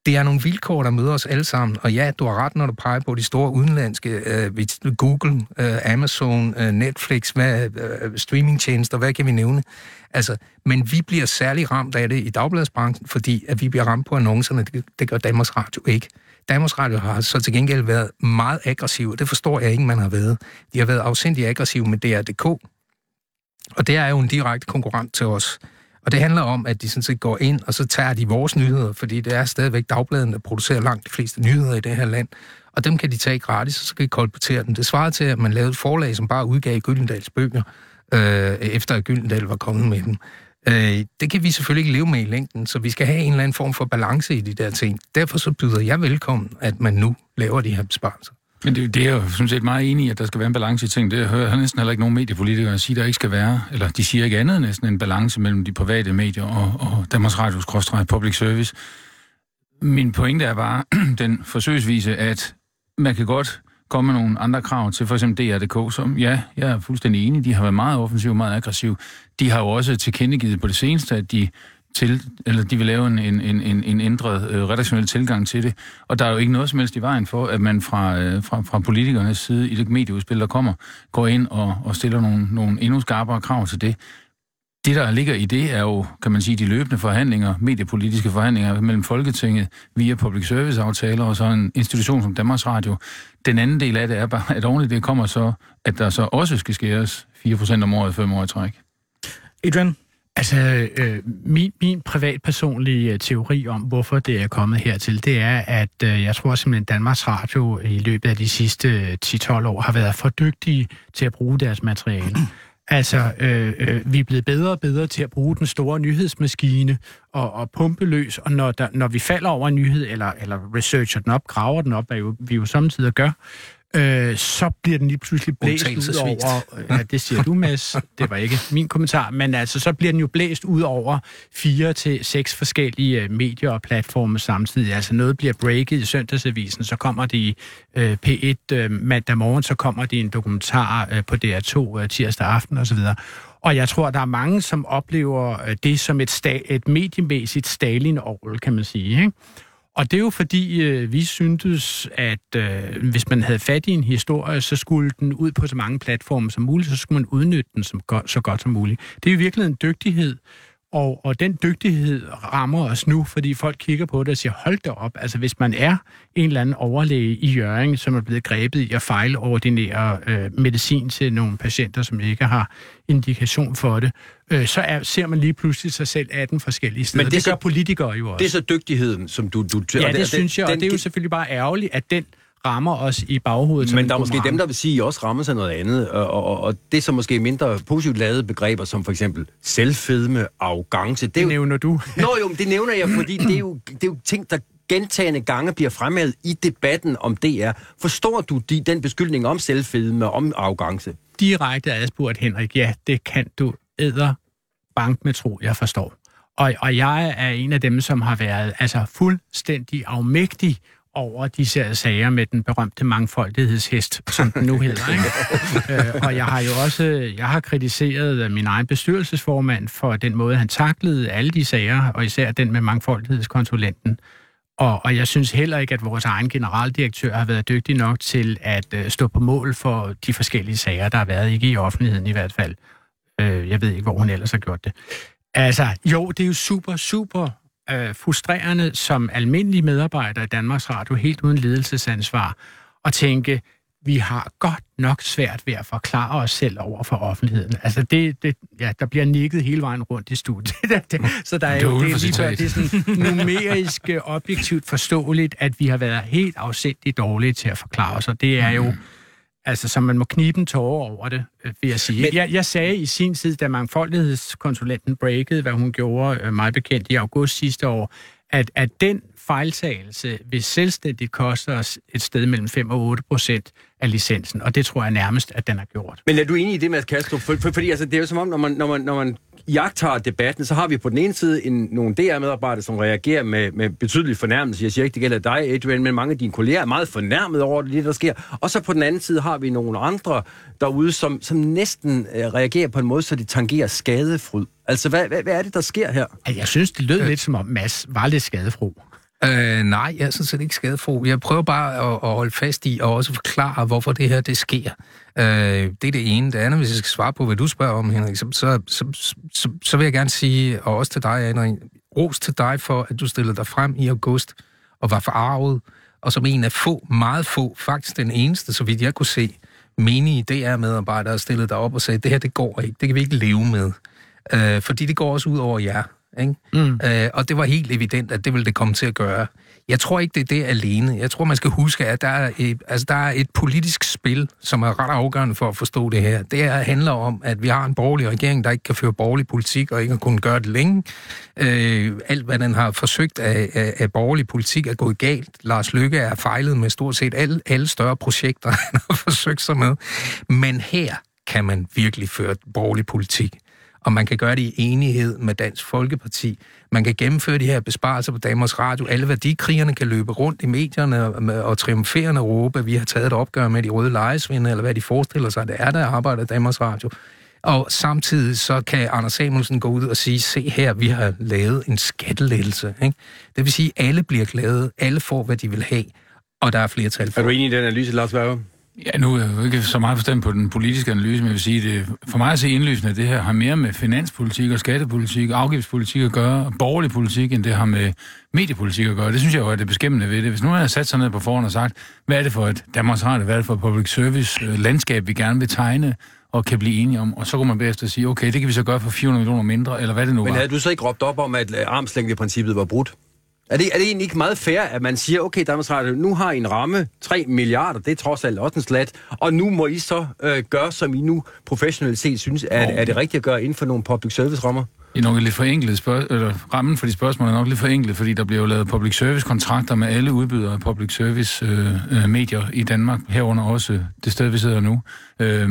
Det er nogle vilkår, der møder os alle sammen. Og ja, du har ret, når du peger på de store udenlandske, øh, Google, øh, Amazon, øh, Netflix, hvad, øh, øh, streamingtjenester, hvad kan vi nævne? Altså, men vi bliver særlig ramt af det i dagbladsbranchen, fordi at vi bliver ramt på annoncerne. Det, det gør Danmarks Radio ikke. Danmarks Radio har så til gengæld været meget aggressiv, det forstår jeg ikke, man har været. De har været afsindig aggressive med DR.dk, og det er jo en direkte konkurrent til os. Og det handler om, at de sådan set går ind, og så tager de vores nyheder, fordi det er stadigvæk dagbladene, der producerer langt de fleste nyheder i det her land. Og dem kan de tage gratis, og så kan de kolportere dem. Det svarer til, at man lavede et forlag, som bare udgav Gyldendals bøger, øh, efter at Gyldendal var kommet med dem. Øh, det kan vi selvfølgelig ikke leve med i længden, så vi skal have en eller anden form for balance i de der ting. Derfor så byder jeg velkommen, at man nu laver de her besparelser. Men det, det er jeg jo sådan set meget enig i, at der skal være en balance i ting. Det hører jeg næsten heller ikke nogen mediepolitikere sige, der ikke skal være. Eller de siger ikke andet næsten en balance mellem de private medier og, og Danmarks Radios public service. Min pointe er bare den forsøgsvise, at man kan godt komme med nogle andre krav til for eksempel DR.dk, som ja, jeg er fuldstændig enig, de har været meget offensive, meget aggressive. De har jo også tilkendegivet på det seneste, at de til, eller de vil lave en, en, en, en ændret øh, redaktionel tilgang til det. Og der er jo ikke noget som helst i vejen for, at man fra, øh, fra, fra politikernes side i det medieudspil, der kommer, går ind og, og stiller nogle, nogle endnu skarpere krav til det. Det, der ligger i det, er jo, kan man sige, de løbende forhandlinger, mediepolitiske forhandlinger mellem Folketinget via public service-aftaler og så en institution som Danmarks Radio. Den anden del af det er bare, at ordentligt det kommer så, at der så også skal skæres 4% om året, 5 år i træk. Adrian? Altså, øh, min, min privatpersonlige øh, teori om, hvorfor det er kommet hertil, det er, at øh, jeg tror simpelthen, Danmarks Radio i løbet af de sidste øh, 10-12 år har været for dygtige til at bruge deres materiale. Altså, øh, øh, vi er blevet bedre og bedre til at bruge den store nyhedsmaskine og, og pumpe løs, og når, der, når vi falder over en nyhed, eller, eller researcher den op, graver den op, hvad jo, vi jo samtidig gør, øh, så bliver den lige pludselig blæst ud over... Ja, det siger du, Mads. Det var ikke min kommentar. Men altså, så bliver den jo blæst ud over fire til seks forskellige øh, medier og platforme samtidig. Altså, noget bliver breaket i søndagsavisen, så kommer det i øh, P1 øh, mandag morgen, så kommer det en dokumentar øh, på DR2 øh, tirsdag aften osv., og jeg tror, der er mange, som oplever øh, det som et, sta- et mediemæssigt Stalin-år, kan man sige. Ikke? Og det er jo fordi, øh, vi syntes, at øh, hvis man havde fat i en historie, så skulle den ud på så mange platforme som muligt, så skulle man udnytte den som go- så godt som muligt. Det er jo virkelig en dygtighed og, og den dygtighed rammer os nu, fordi folk kigger på det og siger, hold da op, altså hvis man er en eller anden overlæge i Jørgen, som er blevet grebet i at fejlordinere øh, medicin til nogle patienter, som ikke har indikation for det, øh, så er, ser man lige pludselig sig selv 18 forskellige steder. Men det det, er det gør så- politikere jo også. Det er så dygtigheden, som du... du ja, det, den- synes jeg, og den- det er jo selvfølgelig bare ærgerligt, at den rammer os i baghovedet. som Men en der er måske dem, der vil sige, at I også rammer sig noget andet, og, og, og det så måske mindre positivt lavede begreber, som for eksempel selvfedme, arrogance. Det Det jo, nævner du. Nå jo, men det nævner jeg, fordi det er jo, det er jo ting, der gentagende gange bliver fremhævet i debatten om DR. Forstår du de, den beskyldning om selvfedme, om arrogance? direkte adspurgt, Henrik, ja, det kan du æder bank med tro, jeg forstår. Og, og jeg er en af dem, som har været altså fuldstændig afmægtig over disse sager med den berømte mangfoldighedshest, som den nu hedder. Ikke? øh, og jeg har jo også jeg har kritiseret min egen bestyrelsesformand for den måde, han taklede alle de sager, og især den med mangfoldighedskonsulenten. Og, og jeg synes heller ikke, at vores egen generaldirektør har været dygtig nok til at øh, stå på mål for de forskellige sager, der har været, ikke i offentligheden i hvert fald. Øh, jeg ved ikke, hvor hun ellers har gjort det. Altså, jo, det er jo super, super øh, frustrerende som almindelig medarbejder i Danmarks Radio, helt uden ledelsesansvar, at tænke, vi har godt nok svært ved at forklare os selv over for offentligheden. Altså, det, det, ja, der bliver nikket hele vejen rundt i studiet. Det- så der er Det jo det, er lige før, det er sådan numerisk øh, objektivt forståeligt, at vi har været helt afsindigt dårlige til at forklare os, og det er jo Altså, så man må knibe en tårer over det, øh, vil jeg sige. Men- Men... Jeg, jeg sagde i sin tid, da mangfoldighedskonsulenten breakede, hvad hun gjorde øh, mig bekendt i august sidste år, at, at den fejltagelse vil selvstændigt koste os et sted mellem 5 og 8 procent af licensen, og det tror jeg nærmest, at den har gjort. Men er du enig i det, Mads Kastrup? For, for, fordi altså, det er jo som om, når man, når man, når man jagter debatten, så har vi på den ene side en, nogle DR-medarbejdere, som reagerer med, med betydelig fornærmelse. Jeg siger ikke, det gælder dig, Adrian, men mange af dine kolleger er meget fornærmet over det, der sker. Og så på den anden side har vi nogle andre derude, som, som næsten øh, reagerer på en måde, så de tangerer skadefryd. Altså, hvad, hvad, hvad er det, der sker her? Altså, jeg synes, det lød lidt som om Mads var lidt skadefro. Øh, nej, jeg er sådan set ikke skadefro. Jeg prøver bare at, at holde fast i og også forklare, hvorfor det her det sker. Øh, det er det ene. Det andet, hvis jeg skal svare på, hvad du spørger om, Henrik, så, så, så, så, så vil jeg gerne sige, og også til dig, Henrik, ros til dig for, at du stillede dig frem i august og var forarvet, og som en af få, meget få, faktisk den eneste, så vidt jeg kunne se, menige DR-medarbejdere stillede dig op og sagde, det her, det går ikke, det kan vi ikke leve med. Øh, fordi det går også ud over jer. Ikke? Mm. Øh, og det var helt evident, at det ville det komme til at gøre. Jeg tror ikke, det er det alene. Jeg tror, man skal huske, at der er, et, altså, der er et politisk spil, som er ret afgørende for at forstå det her. Det er, handler om, at vi har en borgerlig regering, der ikke kan føre borgerlig politik, og ikke har kunnet gøre det længe. Øh, alt, hvad den har forsøgt af, af, af borgerlig politik, er gået galt. Lars Lykke er fejlet med stort set alle, alle større projekter, han har forsøgt sig med. Men her kan man virkelig føre borgerlig politik og man kan gøre det i enighed med Dansk Folkeparti. Man kan gennemføre de her besparelser på Danmarks Radio. Alle værdikrigerne kan løbe rundt i medierne og, triumferende råbe, vi har taget et opgør med de røde lejesvinde, eller hvad de forestiller sig, det er, der arbejder i Danmarks Radio. Og samtidig så kan Anders Samuelsen gå ud og sige, se her, vi har lavet en skattelettelse. Ikke? Det vil sige, at alle bliver glade, alle får, hvad de vil have, og der er flertal for. Er du enig i den analyse, Lars Berger? Ja, nu er jeg ikke så meget forstand på den politiske analyse, men jeg vil sige, det for mig at se indlysende, at det her har mere med finanspolitik og skattepolitik og afgiftspolitik at gøre, og borgerlig politik, end det har med mediepolitik at gøre. Det synes jeg jo er det beskæmmende ved det. Hvis nu havde sat sig ned på forhånd og sagt, hvad er det for et Danmarks Radio, hvad er det for et public service øh, landskab, vi gerne vil tegne og kan blive enige om, og så kunne man bagefter sige, okay, det kan vi så gøre for 400 millioner mindre, eller hvad det nu Men var. havde du så ikke råbt op om, at øh, armslængdeprincippet var brudt? Er det, er det egentlig ikke meget fair, at man siger, okay, Danmarks Radio, nu har I en ramme, 3 milliarder, det er trods alt også en slat, og nu må I så øh, gøre, som I nu professionelt set synes, er, er det rigtigt at gøre inden for nogle public service rammer? Det er nok lidt forenklet spørg- eller rammen for de spørgsmål er nok lidt forenklet, fordi der bliver jo lavet public service kontrakter med alle udbydere af public service øh, øh, medier i Danmark, herunder også det sted, vi sidder nu. Øh,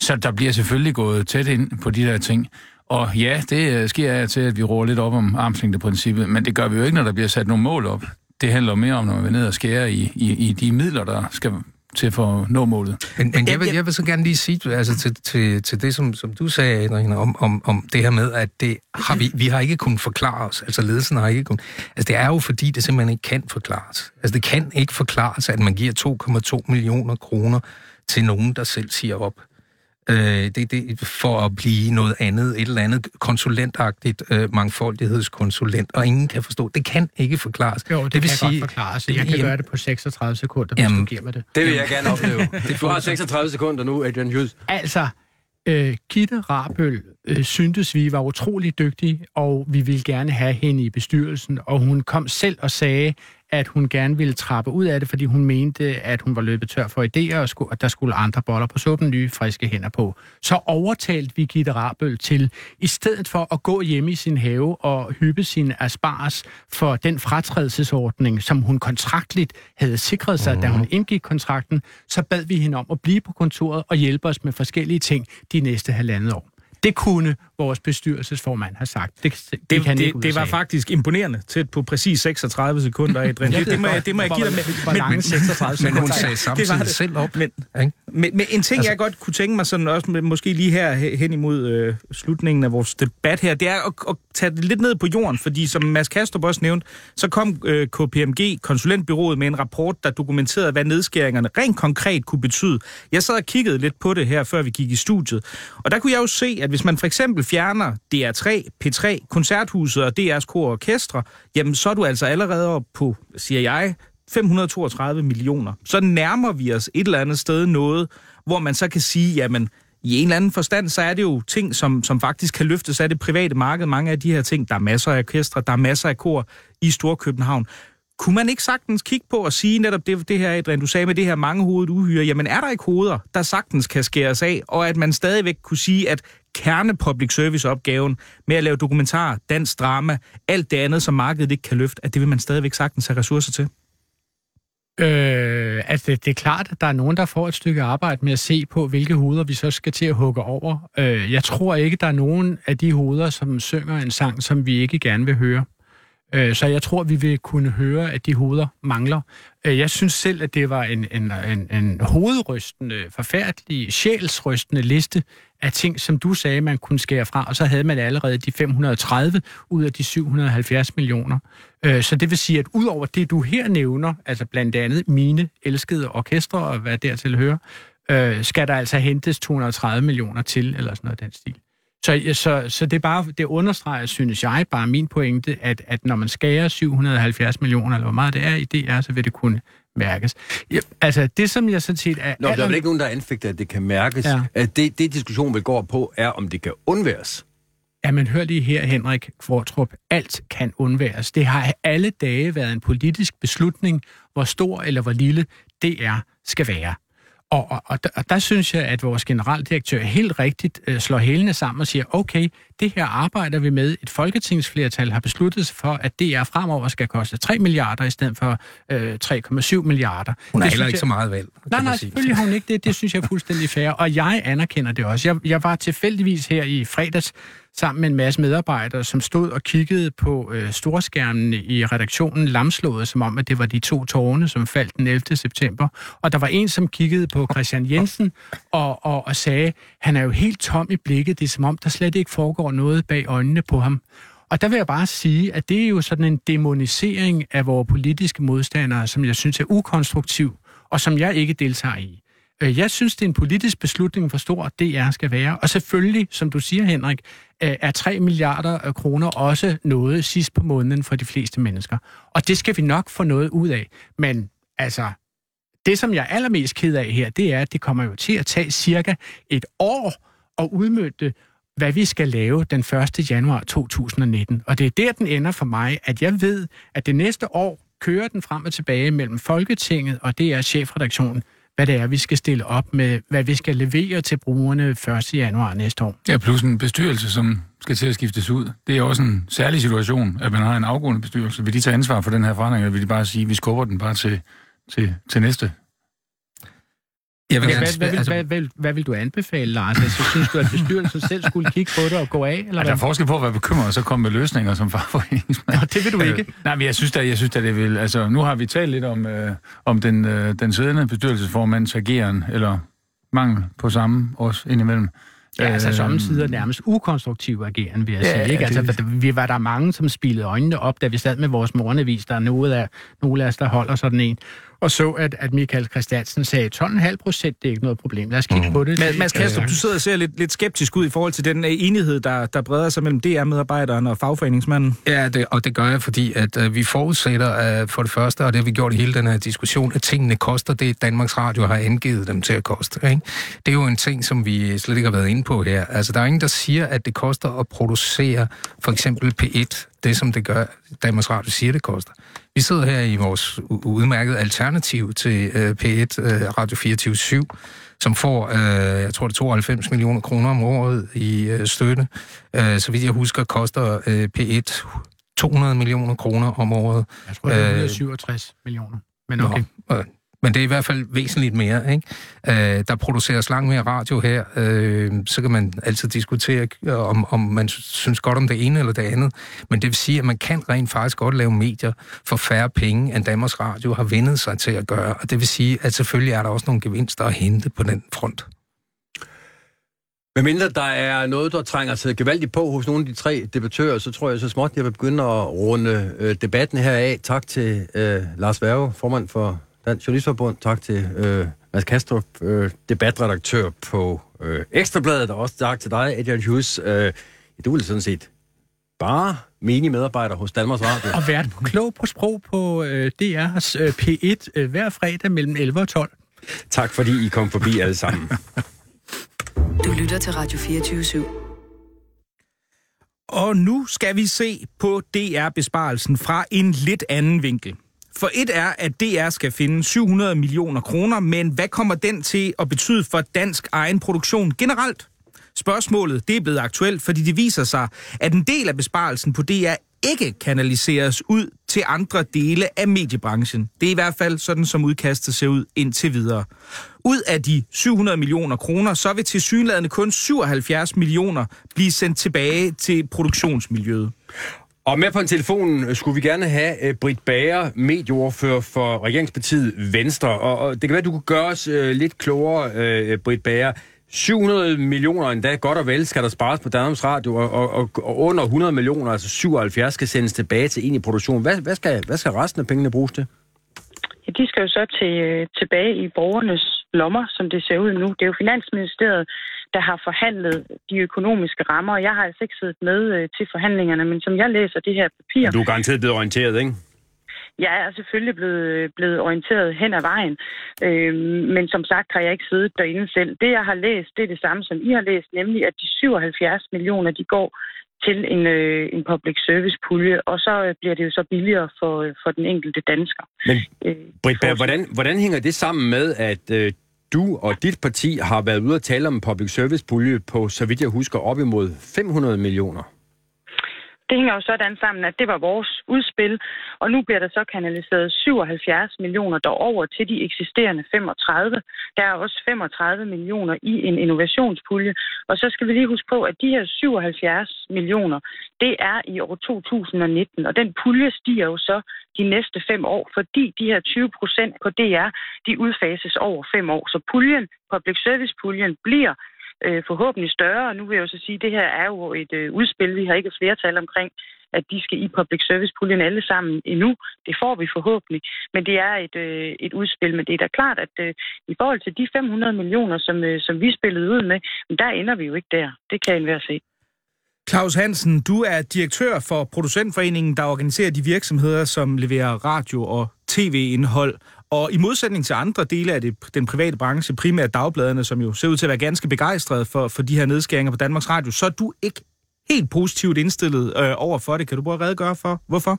så der bliver selvfølgelig gået tæt ind på de der ting. Og ja, det øh, sker af til, at vi råder lidt op om armslængdeprincippet, men det gør vi jo ikke, når der bliver sat nogle mål op. Det handler mere om, når man vil ned og skære i, i, i de midler, der skal til for at nå målet. Men, men jeg, vil, jeg vil så gerne lige sige altså, til, til, til det, som, som du sagde, Adrian, om, om, om det her med, at det har vi, vi har ikke kunnet forklare os. Altså ledelsen har ikke kunnet. Altså det er jo fordi, det simpelthen ikke kan forklares. Altså det kan ikke forklares, at man giver 2,2 millioner kroner til nogen, der selv siger op. øh, det, det, for at blive noget andet, et eller andet konsulentagtigt øh, mangfoldighedskonsulent, og ingen kan forstå. Det kan ikke forklares. Jo, det, det vil kan sige, godt forklares. Jeg kan gøre det på 36 sekunder, hvis Jamen, du giver mig det. Det vil jeg gerne opleve. du har 36 sekunder nu, Adrian Hughes. Altså, øh, Gitte Rabøl øh, syntes, vi var utrolig dygtige, og vi ville gerne have hende i bestyrelsen, og hun kom selv og sagde, at hun gerne ville trappe ud af det, fordi hun mente, at hun var løbet tør for idéer, og skulle, at der skulle andre boller på suppen, nye friske hænder på. Så overtalte vi Gitte Rabøl til, i stedet for at gå hjem i sin have og hyppe sin aspars for den fratrædelsesordning, som hun kontraktligt havde sikret sig, mm. da hun indgik kontrakten, så bad vi hende om at blive på kontoret og hjælpe os med forskellige ting de næste halvandet år. Det kunne vores bestyrelsesformand have sagt. Det, det, det, kan det, det var faktisk imponerende tæt på præcis 36 sekunder, Adrian. det, det, må, jeg, det må jeg give dig med. Hvor lange 36 Men hun sekunder? sagde samtidig det selv op. Men, ikke? men, men en ting, altså, jeg godt kunne tænke mig sådan også måske lige her hen imod øh, slutningen af vores debat her, det er at, at tage det lidt ned på jorden, fordi som Mads Kastrup også nævnte, så kom øh, KPMG, konsulentbyrået, med en rapport, der dokumenterede, hvad nedskæringerne rent konkret kunne betyde. Jeg sad og kiggede lidt på det her, før vi gik i studiet, og der kunne jeg jo se, at hvis man for eksempel fjerner DR3, P3, Koncerthuset og DR's kor og orkestre, jamen så er du altså allerede op på, siger jeg, 532 millioner. Så nærmer vi os et eller andet sted noget, hvor man så kan sige, jamen i en eller anden forstand, så er det jo ting, som, som faktisk kan løftes af det private marked. Mange af de her ting, der er masser af orkestre, der er masser af kor i Storkøbenhavn. Kunne man ikke sagtens kigge på og sige netop det, det her, Adrian, du sagde med det her mange hovedet uhyre, jamen er der ikke hoveder, der sagtens kan skæres af, og at man stadigvæk kunne sige, at kerne public service opgaven med at lave dokumentar, dansk drama, alt det andet, som markedet ikke kan løfte, at det vil man stadigvæk sagtens have ressourcer til? Øh, altså, det, det er klart, at der er nogen, der får et stykke arbejde med at se på, hvilke hoveder vi så skal til at hugge over. Øh, jeg tror ikke, der er nogen af de hoveder, som synger en sang, som vi ikke gerne vil høre. Øh, så jeg tror, vi vil kunne høre, at de hoveder mangler. Øh, jeg synes selv, at det var en, en, en, en hovedrystende, forfærdelig, sjælsrystende liste af ting, som du sagde, man kunne skære fra, og så havde man allerede de 530 ud af de 770 millioner. Øh, så det vil sige, at udover det, du her nævner, altså blandt andet mine elskede orkestre og hvad dertil hører, øh, skal der altså hentes 230 millioner til, eller sådan noget den stil. Så, så, så det, er bare, det understreger, synes jeg, bare min pointe, at, at når man skærer 770 millioner, eller hvor meget det er i DR, så vil det kunne mærkes. Ja, altså, det som jeg sådan set er... Nå, der er vel ikke nogen, der anfægter, at det kan mærkes. Ja. At det, det diskussion vil gå på, er, om det kan undværes. Ja, men hør lige her, Henrik Kvartrup. Alt kan undværes. Det har alle dage været en politisk beslutning, hvor stor eller hvor lille det er skal være. Og, og, og, der, og der synes jeg, at vores generaldirektør helt rigtigt øh, slår hælene sammen og siger, okay, det her arbejder vi med. Et folketingsflertal har besluttet sig for, at DR fremover skal koste 3 milliarder i stedet for øh, 3,7 milliarder. Hun er heller ikke jeg, så meget valg. Nej, nej, selvfølgelig har hun ikke det. Det synes jeg er fuldstændig fair. Og jeg anerkender det også. Jeg, jeg var tilfældigvis her i fredags sammen med en masse medarbejdere, som stod og kiggede på øh, storskærmen i redaktionen lamslået, som om, at det var de to tårne, som faldt den 11. september. Og der var en, som kiggede på Christian Jensen og, og, og sagde, han er jo helt tom i blikket. Det er som om, der slet ikke foregår noget bag øjnene på ham. Og der vil jeg bare sige, at det er jo sådan en demonisering af vores politiske modstandere, som jeg synes er ukonstruktiv, og som jeg ikke deltager i. Øh, jeg synes, det er en politisk beslutning, hvor stor DR skal være. Og selvfølgelig, som du siger, Henrik, øh, er 3 milliarder kroner også noget sidst på måneden for de fleste mennesker. Og det skal vi nok få noget ud af. Men altså, det som jeg er allermest ked af her, det er, at det kommer jo til at tage cirka et år at udmønte, hvad vi skal lave den 1. januar 2019. Og det er der, den ender for mig, at jeg ved, at det næste år kører den frem og tilbage mellem Folketinget og det er chefredaktionen hvad det er, vi skal stille op med, hvad vi skal levere til brugerne 1. januar næste år. Ja, plus en bestyrelse, som skal til at skiftes ud. Det er også en særlig situation, at man har en afgående bestyrelse. Vil de tage ansvar for den her forandring, eller vil de bare sige, at vi skubber den bare til, til, til næste jeg vil gerne, hvad, hvad, altså, hvad, hvad, hvad vil du anbefale, Lars? Altså, synes du, at bestyrelsen selv skulle kigge på det og gå af? Eller hvad? Der er forskel på at være bekymret og så komme med løsninger som fagforeningsmand. Nå, det vil du ikke. Øh, nej, men jeg synes da, jeg synes da, det vil... Altså, nu har vi talt lidt om, øh, om den, øh, den siddende bestyrelsesformands ageren, eller mangel på samme også indimellem. Ja, altså samtidig nærmest ukonstruktiv ageren, vil jeg ja, sige. Ikke? Altså, det... vi var der mange, som spilede øjnene op, da vi sad med vores morgenavis. Der er nogle af, nogle af os, der holder sådan en. Og så, at, at Michael Christiansen sagde, 12,5 procent, det er ikke noget problem. Lad os kigge mm. på det. Men, Mads Kastrup, du sidder og ser lidt, lidt skeptisk ud i forhold til den øh, enighed, der, der breder sig mellem DR-medarbejderen og fagforeningsmanden. Ja, det, og det gør jeg, fordi at uh, vi forudsætter uh, for det første, og det har vi gjort i hele den her diskussion, at tingene koster det, Danmarks Radio har angivet dem til at koste. Ikke? Det er jo en ting, som vi slet ikke har været inde på her. Altså, der er ingen, der siger, at det koster at producere for eksempel P1, det som det gør, Danmarks Radio siger, det koster. Vi sidder her i vores udmærkede alternativ til uh, P1 uh, Radio 24 som får, uh, jeg tror det er 92 millioner kroner om året i uh, støtte. Uh, så vidt jeg husker, koster uh, P1 200 millioner kroner om året. Jeg tror, det er 167 millioner. Men okay. Nå, men det er i hvert fald væsentligt mere. Ikke? Øh, der produceres langt mere radio her. Øh, så kan man altid diskutere, øh, om, om man synes godt om det ene eller det andet. Men det vil sige, at man kan rent faktisk godt lave medier for færre penge, end Danmarks Radio har vendet sig til at gøre. Og det vil sige, at selvfølgelig er der også nogle gevinster at hente på den front. Men mindre der er noget, der trænger sig gevaldigt på hos nogle af de tre debattører, så tror jeg så småt, jeg vil begynde at runde øh, debatten her af. Tak til øh, Lars Værge, formand for Dansk Journalistforbund. Tak til øh, Mads Kastrup, øh, debatredaktør på øh, Ekstrabladet, og også tak til dig, Adrian Hughes. Øh, du er sådan set bare mini-medarbejder hos Danmarks Radio. Og været klog på sprog på øh, DR's øh, P1 øh, hver fredag mellem 11 og 12. Tak fordi I kom forbi alle sammen. Du lytter til Radio 24 /7. Og nu skal vi se på DR-besparelsen fra en lidt anden vinkel. For et er, at DR skal finde 700 millioner kroner, men hvad kommer den til at betyde for dansk egen produktion generelt? Spørgsmålet det er blevet aktuelt, fordi det viser sig, at en del af besparelsen på DR ikke kanaliseres ud til andre dele af mediebranchen. Det er i hvert fald sådan, som udkastet ser ud indtil videre. Ud af de 700 millioner kroner, så vil til synlædende kun 77 millioner blive sendt tilbage til produktionsmiljøet. Og med på en telefonen skulle vi gerne have uh, Britt Bager, medieordfører for Regeringspartiet Venstre. Og, og det kan være, at du kunne gøre os uh, lidt klogere, uh, Britt Bager. 700 millioner endda, godt og vel, skal der spares på Danmarks Radio, og, og, og, og under 100 millioner, altså 77, skal sendes tilbage til en i produktion. Hvad, hvad, skal, hvad skal resten af pengene bruges til? Ja, de skal jo så til, tilbage i borgernes lommer, som det ser ud nu. Det er jo Finansministeriet, der har forhandlet de økonomiske rammer. Jeg har altså ikke siddet med øh, til forhandlingerne, men som jeg læser det her papir... Du er garanteret blevet orienteret, ikke? Jeg er selvfølgelig blevet, blevet orienteret hen ad vejen, øh, men som sagt har jeg ikke siddet derinde selv. Det, jeg har læst, det er det samme, som I har læst, nemlig at de 77 millioner, de går til en, øh, en public service pulje, og så øh, bliver det jo så billigere for, øh, for den enkelte dansker. Men øh, Britt, hvordan, hvordan hænger det sammen med, at øh, du og dit parti har været ude at tale om en public service pulje på, så vidt jeg husker, op imod 500 millioner? Det hænger jo sådan sammen, at det var vores udspil, og nu bliver der så kanaliseret 77 millioner derover til de eksisterende 35. Der er også 35 millioner i en innovationspulje, og så skal vi lige huske på, at de her 77 millioner, det er i år 2019, og den pulje stiger jo så de næste fem år, fordi de her 20 procent på DR, de udfases over fem år. Så puljen, public service puljen, bliver øh, forhåbentlig større. Og nu vil jeg jo så sige, at det her er jo et øh, udspil. Vi har ikke flertal omkring, at de skal i public service puljen alle sammen endnu. Det får vi forhåbentlig. Men det er et, øh, et udspil. Men det er da klart, at øh, i forhold til de 500 millioner, som, øh, som vi spillede ud med, men der ender vi jo ikke der. Det kan enhver se. Claus Hansen, du er direktør for Producentforeningen, der organiserer de virksomheder, som leverer radio- og tv-indhold. Og i modsætning til andre dele af det, den private branche, primært dagbladene, som jo ser ud til at være ganske begejstrede for, for de her nedskæringer på Danmarks Radio, så er du ikke helt positivt indstillet øh, over for det. Kan du bare redegøre for, hvorfor?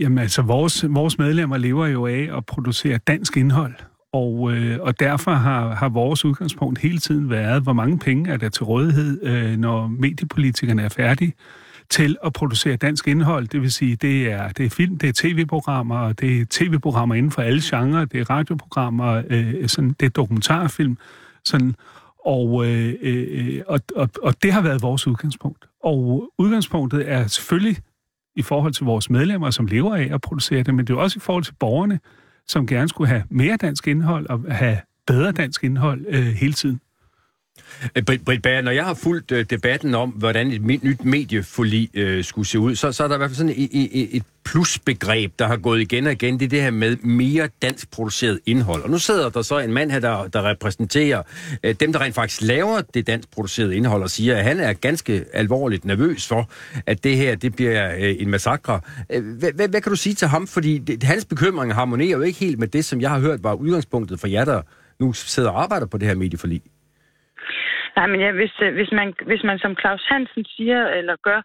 Jamen altså, vores, vores medlemmer lever jo af at producere dansk indhold. Og, øh, og derfor har, har vores udgangspunkt hele tiden været, hvor mange penge er der til rådighed, øh, når mediepolitikerne er færdige til at producere dansk indhold. Det vil sige, det er, det er film, det er tv-programmer, det er tv-programmer inden for alle genrer, det er radioprogrammer, øh, sådan, det er dokumentarfilm. Sådan, og, øh, øh, og, og, og det har været vores udgangspunkt. Og udgangspunktet er selvfølgelig i forhold til vores medlemmer, som lever af at producere det, men det er også i forhold til borgerne, som gerne skulle have mere dansk indhold og have bedre dansk indhold øh, hele tiden. Øh, Britt, Britt Bager, når jeg har fulgt øh, debatten om, hvordan et nyt medieforlig øh, skulle se ud, så, så er der i hvert fald sådan et, et, et plusbegreb, der har gået igen og igen. Det er det her med mere dansk produceret indhold. Og nu sidder der så en mand her, der, der repræsenterer øh, dem, der rent faktisk laver det dansk producerede indhold, og siger, at han er ganske alvorligt nervøs for, at det her det bliver øh, en massakre. Øh, hvad, hvad, hvad kan du sige til ham? Fordi det, hans bekymring harmonerer jo ikke helt med det, som jeg har hørt var udgangspunktet for jer, der nu sidder og arbejder på det her medieforlig. Nej, men ja, hvis, øh, hvis, man, hvis man som Claus Hansen siger eller gør,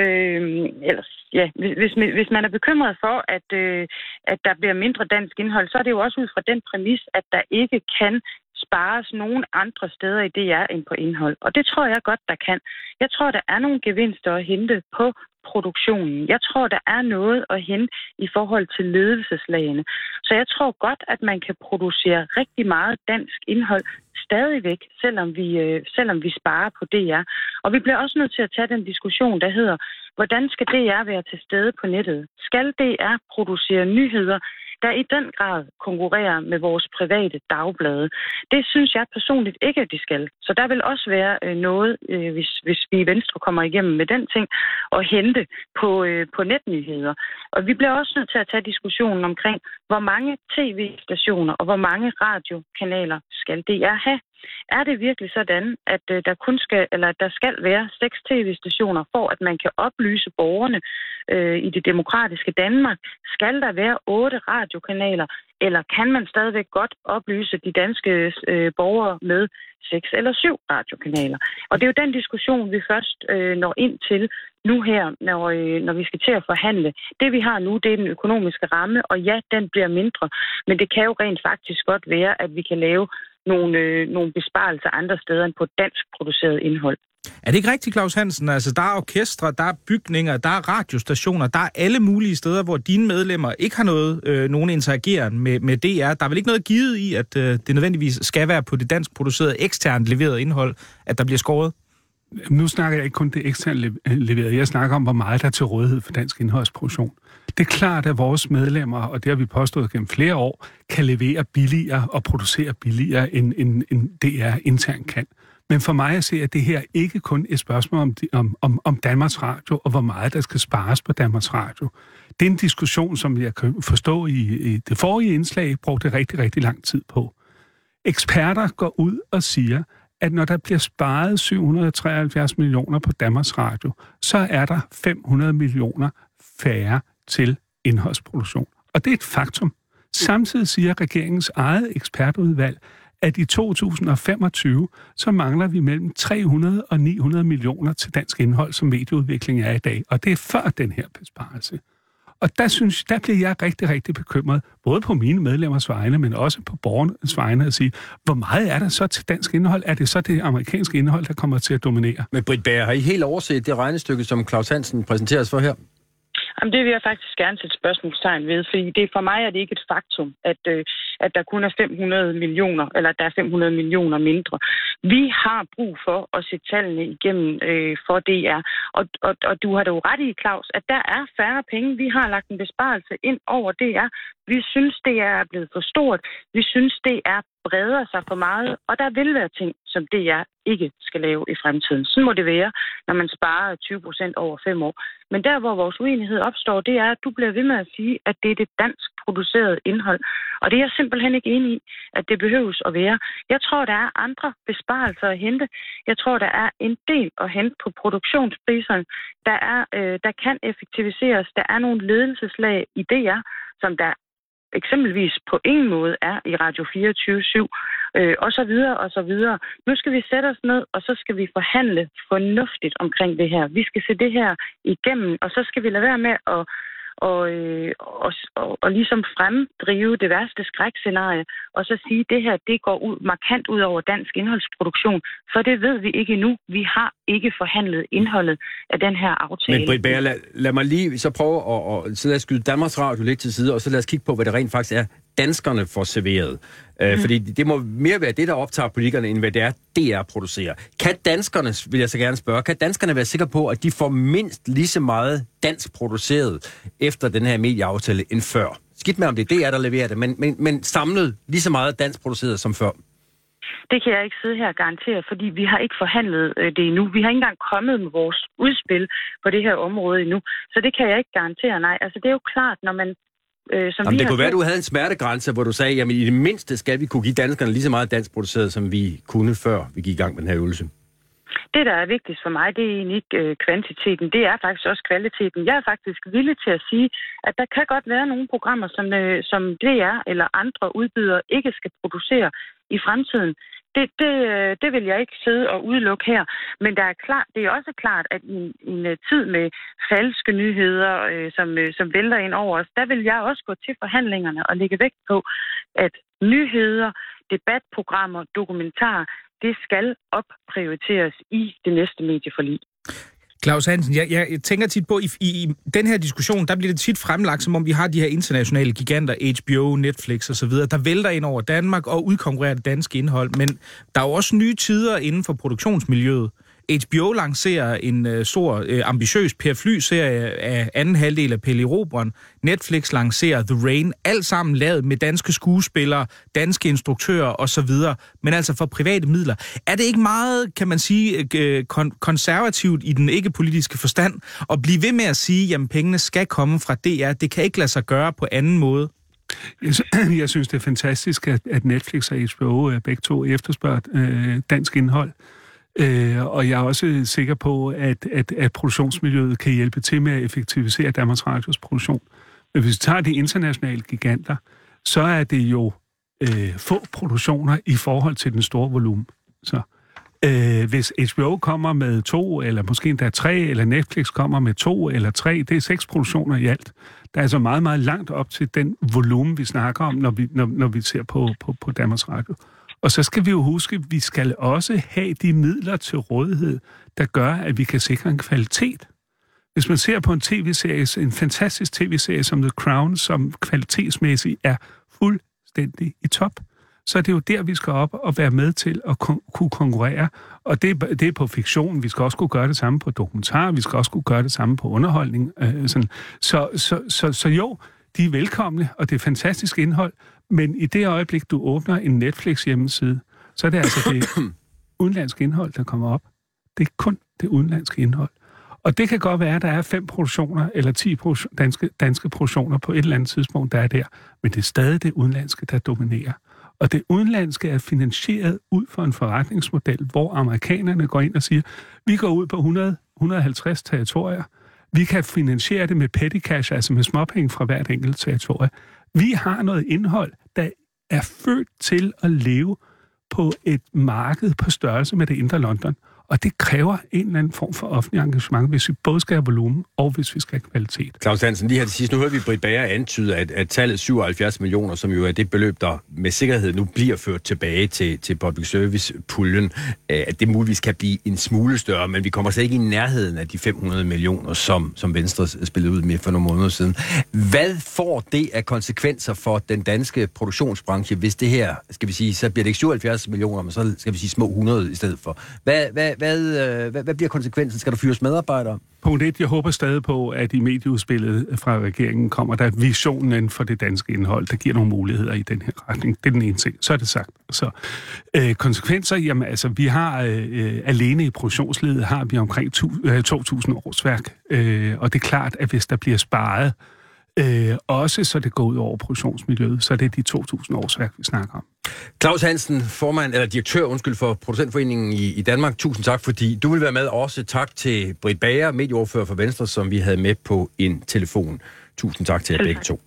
øh, eller, ja, hvis, hvis, hvis man er bekymret for, at, øh, at der bliver mindre dansk indhold, så er det jo også ud fra den præmis, at der ikke kan spares nogen andre steder i DR end på indhold. Og det tror jeg godt, der kan. Jeg tror, der er nogle gevinster at hente på produktionen. Jeg tror, der er noget at hente i forhold til ledelseslagene. Så jeg tror godt, at man kan producere rigtig meget dansk indhold stadigvæk, selvom vi, øh, selvom vi sparer på DR. Og vi bliver også nødt til at tage den diskussion, der hedder, hvordan skal DR være til stede på nettet? Skal DR producere nyheder, der i den grad konkurrerer med vores private dagblade. Det synes jeg personligt ikke, at de skal. Så der vil også være øh, noget, øh, hvis, hvis vi i Venstre kommer igennem med den ting, at hente på, øh, på netnyheder. Og vi bliver også nødt til at tage diskussionen omkring, hvor mange tv-stationer og hvor mange radiokanaler skal DR have. Er det virkelig sådan, at øh, der kun skal, eller der skal være seks tv-stationer for, at man kan oplyse borgerne øh, i det demokratiske Danmark? Skal der være otte radiokanaler, eller kan man stadigvæk godt oplyse de danske øh, borgere med seks eller syv radiokanaler? Og det er jo den diskussion, vi først øh, når ind til nu her, når, øh, når vi skal til at forhandle. Det vi har nu, det er den økonomiske ramme, og ja, den bliver mindre, men det kan jo rent faktisk godt være, at vi kan lave nogle, øh, nogle besparelser andre steder end på dansk produceret indhold. Er det ikke rigtigt, Claus Hansen? Altså, der er orkestre, der er bygninger, der er radiostationer, der er alle mulige steder, hvor dine medlemmer ikke har noget, øh, nogen interagerer med, med DR. Der er vel ikke noget givet i, at øh, det nødvendigvis skal være på det dansk producerede, eksternt leverede indhold, at der bliver skåret? Nu snakker jeg ikke kun det eksternt øh, leverede. Jeg snakker om, hvor meget der er til rådighed for dansk indholdsproduktion. Det er klart, at vores medlemmer, og det har vi påstået gennem flere år, kan levere billigere og producere billigere, end, end, end DR internt kan. Men for mig at se, at det her ikke kun et spørgsmål om, om, om, om Danmarks Radio, og hvor meget der skal spares på Danmarks Radio. Det er en diskussion, som jeg kan forstå i, i det forrige indslag, brugte rigtig, rigtig lang tid på. Eksperter går ud og siger, at når der bliver sparet 773 millioner på Danmarks Radio, så er der 500 millioner færre til indholdsproduktion. Og det er et faktum. Samtidig siger regeringens eget ekspertudvalg, at i 2025, så mangler vi mellem 300 og 900 millioner til dansk indhold, som medieudvikling er i dag. Og det er før den her besparelse. Og der, synes, der bliver jeg rigtig, rigtig bekymret, både på mine medlemmers vegne, men også på borgernes vegne, at sige, hvor meget er der så til dansk indhold? Er det så det amerikanske indhold, der kommer til at dominere? Men Britt Bager, har I helt overset det regnestykke, som Claus Hansen præsenteres for her? Jamen, det vil jeg faktisk gerne sætte spørgsmålstegn ved, fordi det, for mig er det ikke et faktum, at, øh, at der kun er 500 millioner, eller der er 500 millioner mindre. Vi har brug for at sætte tallene igennem øh, for DR, og, og, og du har da jo ret i, Claus, at der er færre penge. Vi har lagt en besparelse ind over DR. Vi synes, det er blevet for stort. Vi synes, det er breder sig for meget, og der vil være ting, som det jeg ikke skal lave i fremtiden. Sådan må det være, når man sparer 20 procent over fem år. Men der, hvor vores uenighed opstår, det er, at du bliver ved med at sige, at det er det dansk producerede indhold. Og det er jeg simpelthen ikke enig i, at det behøves at være. Jeg tror, der er andre besparelser at hente. Jeg tror, der er en del at hente på produktionspriserne. Der, er, øh, der kan effektiviseres. Der er nogle ledelseslag i DR, som der eksempelvis på ingen måde er i Radio 24-7, øh, og så videre, og så videre. Nu skal vi sætte os ned, og så skal vi forhandle fornuftigt omkring det her. Vi skal se det her igennem, og så skal vi lade være med at og, øh, og, og, og ligesom fremdrive det værste skrækscenarie, og så sige, at det her det går ud, markant ud over dansk indholdsproduktion, for det ved vi ikke endnu. Vi har ikke forhandlet indholdet af den her aftale. Men Britt Bager, lad, lad mig lige så prøve at, at så lad os skyde Danmarks Radio lidt til side, og så lad os kigge på, hvad det rent faktisk er, danskerne får serveret. Øh, mm. Fordi det må mere være det, der optager politikerne, end hvad det er, DR producerer. Kan danskerne, vil jeg så gerne spørge, kan danskerne være sikre på, at de får mindst lige så meget dansk produceret efter den her medieaftale end før? Skidt med, om det er DR, der leverer det, men, men, men samlet lige så meget dansk produceret som før. Det kan jeg ikke sidde her og garantere, fordi vi har ikke forhandlet øh, det endnu. Vi har ikke engang kommet med vores udspil på det her område endnu. Så det kan jeg ikke garantere, nej. Altså det er jo klart, når man Øh, som Jamen, det kunne være, at du havde en smertegrænse, hvor du sagde, jamen i det mindste skal vi kunne give danskerne lige så meget dansk produceret, som vi kunne før vi gik i gang med den her øvelse. Det, der er vigtigst for mig, det er egentlig ikke øh, kvantiteten, det er faktisk også kvaliteten. Jeg er faktisk villig til at sige, at der kan godt være nogle programmer, som, øh, som DR eller andre udbydere ikke skal producere i fremtiden. Det, det, øh, det vil jeg ikke sidde og udelukke her. Men der er klar, det er også klart, at i en, en øh, tid med falske nyheder, øh, som, øh, som vælter ind over os, der vil jeg også gå til forhandlingerne og lægge vægt på, at nyheder, debatprogrammer, dokumentarer, det skal opprioriteres i det næste medieforlig. Claus Hansen, jeg, jeg tænker tit på, i, i, i den her diskussion, der bliver det tit fremlagt, som om vi har de her internationale giganter, HBO, Netflix osv., der vælter ind over Danmark og udkonkurrerer det danske indhold. Men der er jo også nye tider inden for produktionsmiljøet. HBO lancerer en øh, stor, øh, ambitiøs Per Fly-serie af anden halvdel af Pelle Robron. Netflix lancerer The Rain. Alt sammen lavet med danske skuespillere, danske instruktører osv., men altså for private midler. Er det ikke meget, kan man sige, øh, kon- konservativt i den ikke-politiske forstand at blive ved med at sige, at pengene skal komme fra DR? Det kan ikke lade sig gøre på anden måde. Jeg synes, det er fantastisk, at Netflix og HBO begge to efterspørger øh, dansk indhold. Øh, og jeg er også øh, sikker på, at, at, at produktionsmiljøet kan hjælpe til med at effektivisere Danmarks Radios produktion. Men hvis vi tager de internationale giganter, så er det jo øh, få produktioner i forhold til den store volumen. Så øh, hvis HBO kommer med to, eller måske endda tre, eller Netflix kommer med to eller tre, det er seks produktioner i alt. Der er altså meget, meget langt op til den volumen, vi snakker om, når vi, når, når vi ser på, på, på Danmarks Radio. Og så skal vi jo huske, at vi skal også have de midler til rådighed, der gør, at vi kan sikre en kvalitet. Hvis man ser på en tv-serie, en fantastisk tv-serie som The Crown, som kvalitetsmæssigt er fuldstændig i top, så er det jo der, vi skal op og være med til at kunne konkurrere. Og det, det er på fiktion. Vi skal også kunne gøre det samme på dokumentar. Vi skal også kunne gøre det samme på underholdning. Øh, sådan. Så, så, så, så jo, de er velkomne, og det er fantastisk indhold, men i det øjeblik, du åbner en Netflix hjemmeside, så er det altså det udenlandske indhold, der kommer op. Det er kun det udenlandske indhold. Og det kan godt være, at der er fem produktioner eller ti danske, danske produktioner på et eller andet tidspunkt, der er der. Men det er stadig det udenlandske, der dominerer. Og det udenlandske er finansieret ud for en forretningsmodel, hvor amerikanerne går ind og siger, vi går ud på 100, 150 territorier. Vi kan finansiere det med petty cash, altså med småpenge fra hvert enkelt territorie. Vi har noget indhold, er født til at leve på et marked på størrelse med det indre London. Og det kræver en eller anden form for offentlig engagement, hvis vi både skal have volumen, og hvis vi skal have kvalitet. Claus Hansen, lige her til sidst. Nu hører vi Britt Bager antyde, at, at tallet 77 millioner, som jo er det beløb, der med sikkerhed nu bliver ført tilbage til, til public service-puljen, øh, at det muligvis kan blive en smule større, men vi kommer slet ikke i nærheden af de 500 millioner, som, som Venstre spillede ud med for nogle måneder siden. Hvad får det af konsekvenser for den danske produktionsbranche, hvis det her, skal vi sige, så bliver det ikke 77 millioner, men så skal vi sige små 100 i stedet for. Hvad, hvad, hvad, øh, hvad, hvad bliver konsekvensen? Skal der fyres medarbejdere? Punkt 1. Jeg håber stadig på, at i medieudspillet fra regeringen kommer der visionen for det danske indhold, der giver nogle muligheder i den her retning. Det er den ene ting. Så er det sagt. Så øh, konsekvenser, jamen altså, vi har øh, alene i produktionsledet har vi omkring 2.000 øh, årsværk. Øh, og det er klart, at hvis der bliver sparet Øh, også så det går ud over produktionsmiljøet, så det er de 2.000 årsværk, vi snakker om. Claus Hansen, formand, eller direktør, undskyld, for Producentforeningen i, i Danmark. Tusind tak, fordi du vil være med. Også tak til Britt Bager, medieordfører for Venstre, som vi havde med på en telefon. Tusind tak til jer begge to.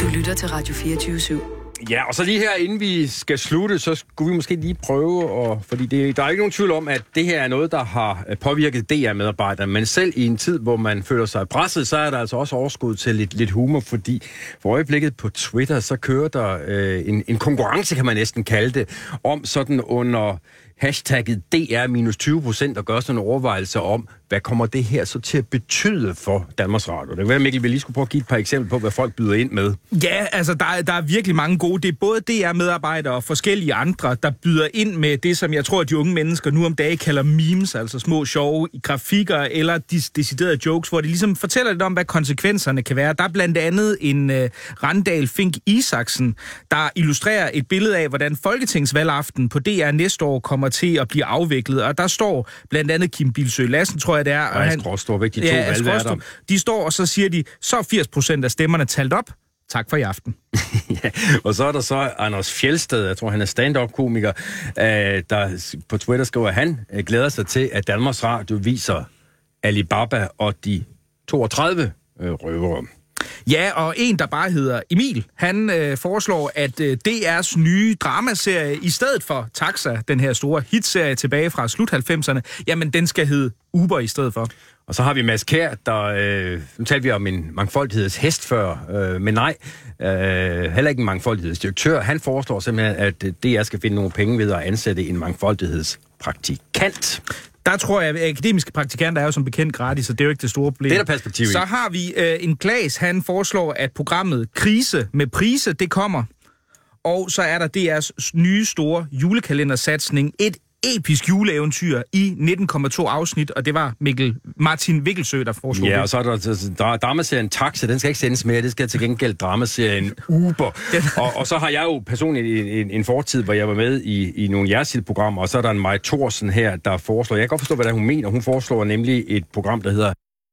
Du lytter til Radio 24 /7. Ja, og så lige her, inden vi skal slutte, så skulle vi måske lige prøve, og, fordi det, der er ikke nogen tvivl om, at det her er noget, der har påvirket DR-medarbejdere, men selv i en tid, hvor man føler sig presset, så er der altså også overskud til lidt, lidt humor, fordi for øjeblikket på Twitter, så kører der øh, en, en konkurrence, kan man næsten kalde det, om sådan under hashtagget DR-20% og gøre sådan en overvejelse om, hvad kommer det her så til at betyde for Danmarks Radio? Det kan være, Mikkel, vi lige skulle prøve at give et par eksempler på, hvad folk byder ind med. Ja, altså der, er- der er virkelig mange gode. Det er både DR-medarbejdere og forskellige andre, der byder ind med det, som jeg tror, at de unge mennesker nu om dagen kalder memes, altså små sjove grafikker eller dis- deciderede jokes, hvor de ligesom fortæller lidt om, hvad konsekvenserne kan være. Der er blandt andet en uh, Randal Fink Isaksen, der illustrerer et billede af, hvordan Folketingsvalgaften på DR næste år kommer til at blive afviklet. Og der står blandt andet Kim Bilsø Lassen, tror jeg det er. Og Astrid Rostrup, ikke? De to valgværter. Rostrup. De står, og så siger de, så er 80 procent af stemmerne talt op. Tak for i aften. ja, og så er der så Anders Fjelsted, jeg tror han er stand-up-komiker, øh, der på Twitter skriver, at han øh, glæder sig til, at Danmarks Radio viser Alibaba og de 32 øh, røvere. Ja, og en, der bare hedder Emil, han øh, foreslår, at øh, DR's nye dramaserie, i stedet for Taxa, den her store hitserie tilbage fra slut 90'erne, jamen den skal hedde Uber i stedet for. Og så har vi Mads Kær, der... Øh, nu talte vi om en mangfoldigheds hest før, øh, men nej, øh, heller ikke en mangfoldighedsdirektør. Han foreslår simpelthen, at øh, DR skal finde nogle penge ved at ansætte en mangfoldighedspraktikant. Der tror jeg, at akademiske praktikanter er jo som bekendt gratis, så det er jo ikke det store problem. Det er der perspektiv i. Så har vi øh, en Glas, han foreslår, at programmet Krise med Prise, det kommer. Og så er der DR's nye store julekalendersatsning, et episk juleeventyr i 19,2 afsnit, og det var Mikkel Martin Vikkelsø, der foreslog Ja, det. og så er der altså, dra- dramaserien Taxa, den skal ikke sendes mere, det skal til gengæld dramaserien Uber. og, og så har jeg jo personligt en, en, fortid, hvor jeg var med i, i nogle Jersild-programmer, og så er der en Maj Thorsen her, der foreslår, jeg kan godt forstå, hvad det er, hun mener, hun foreslår nemlig et program, der hedder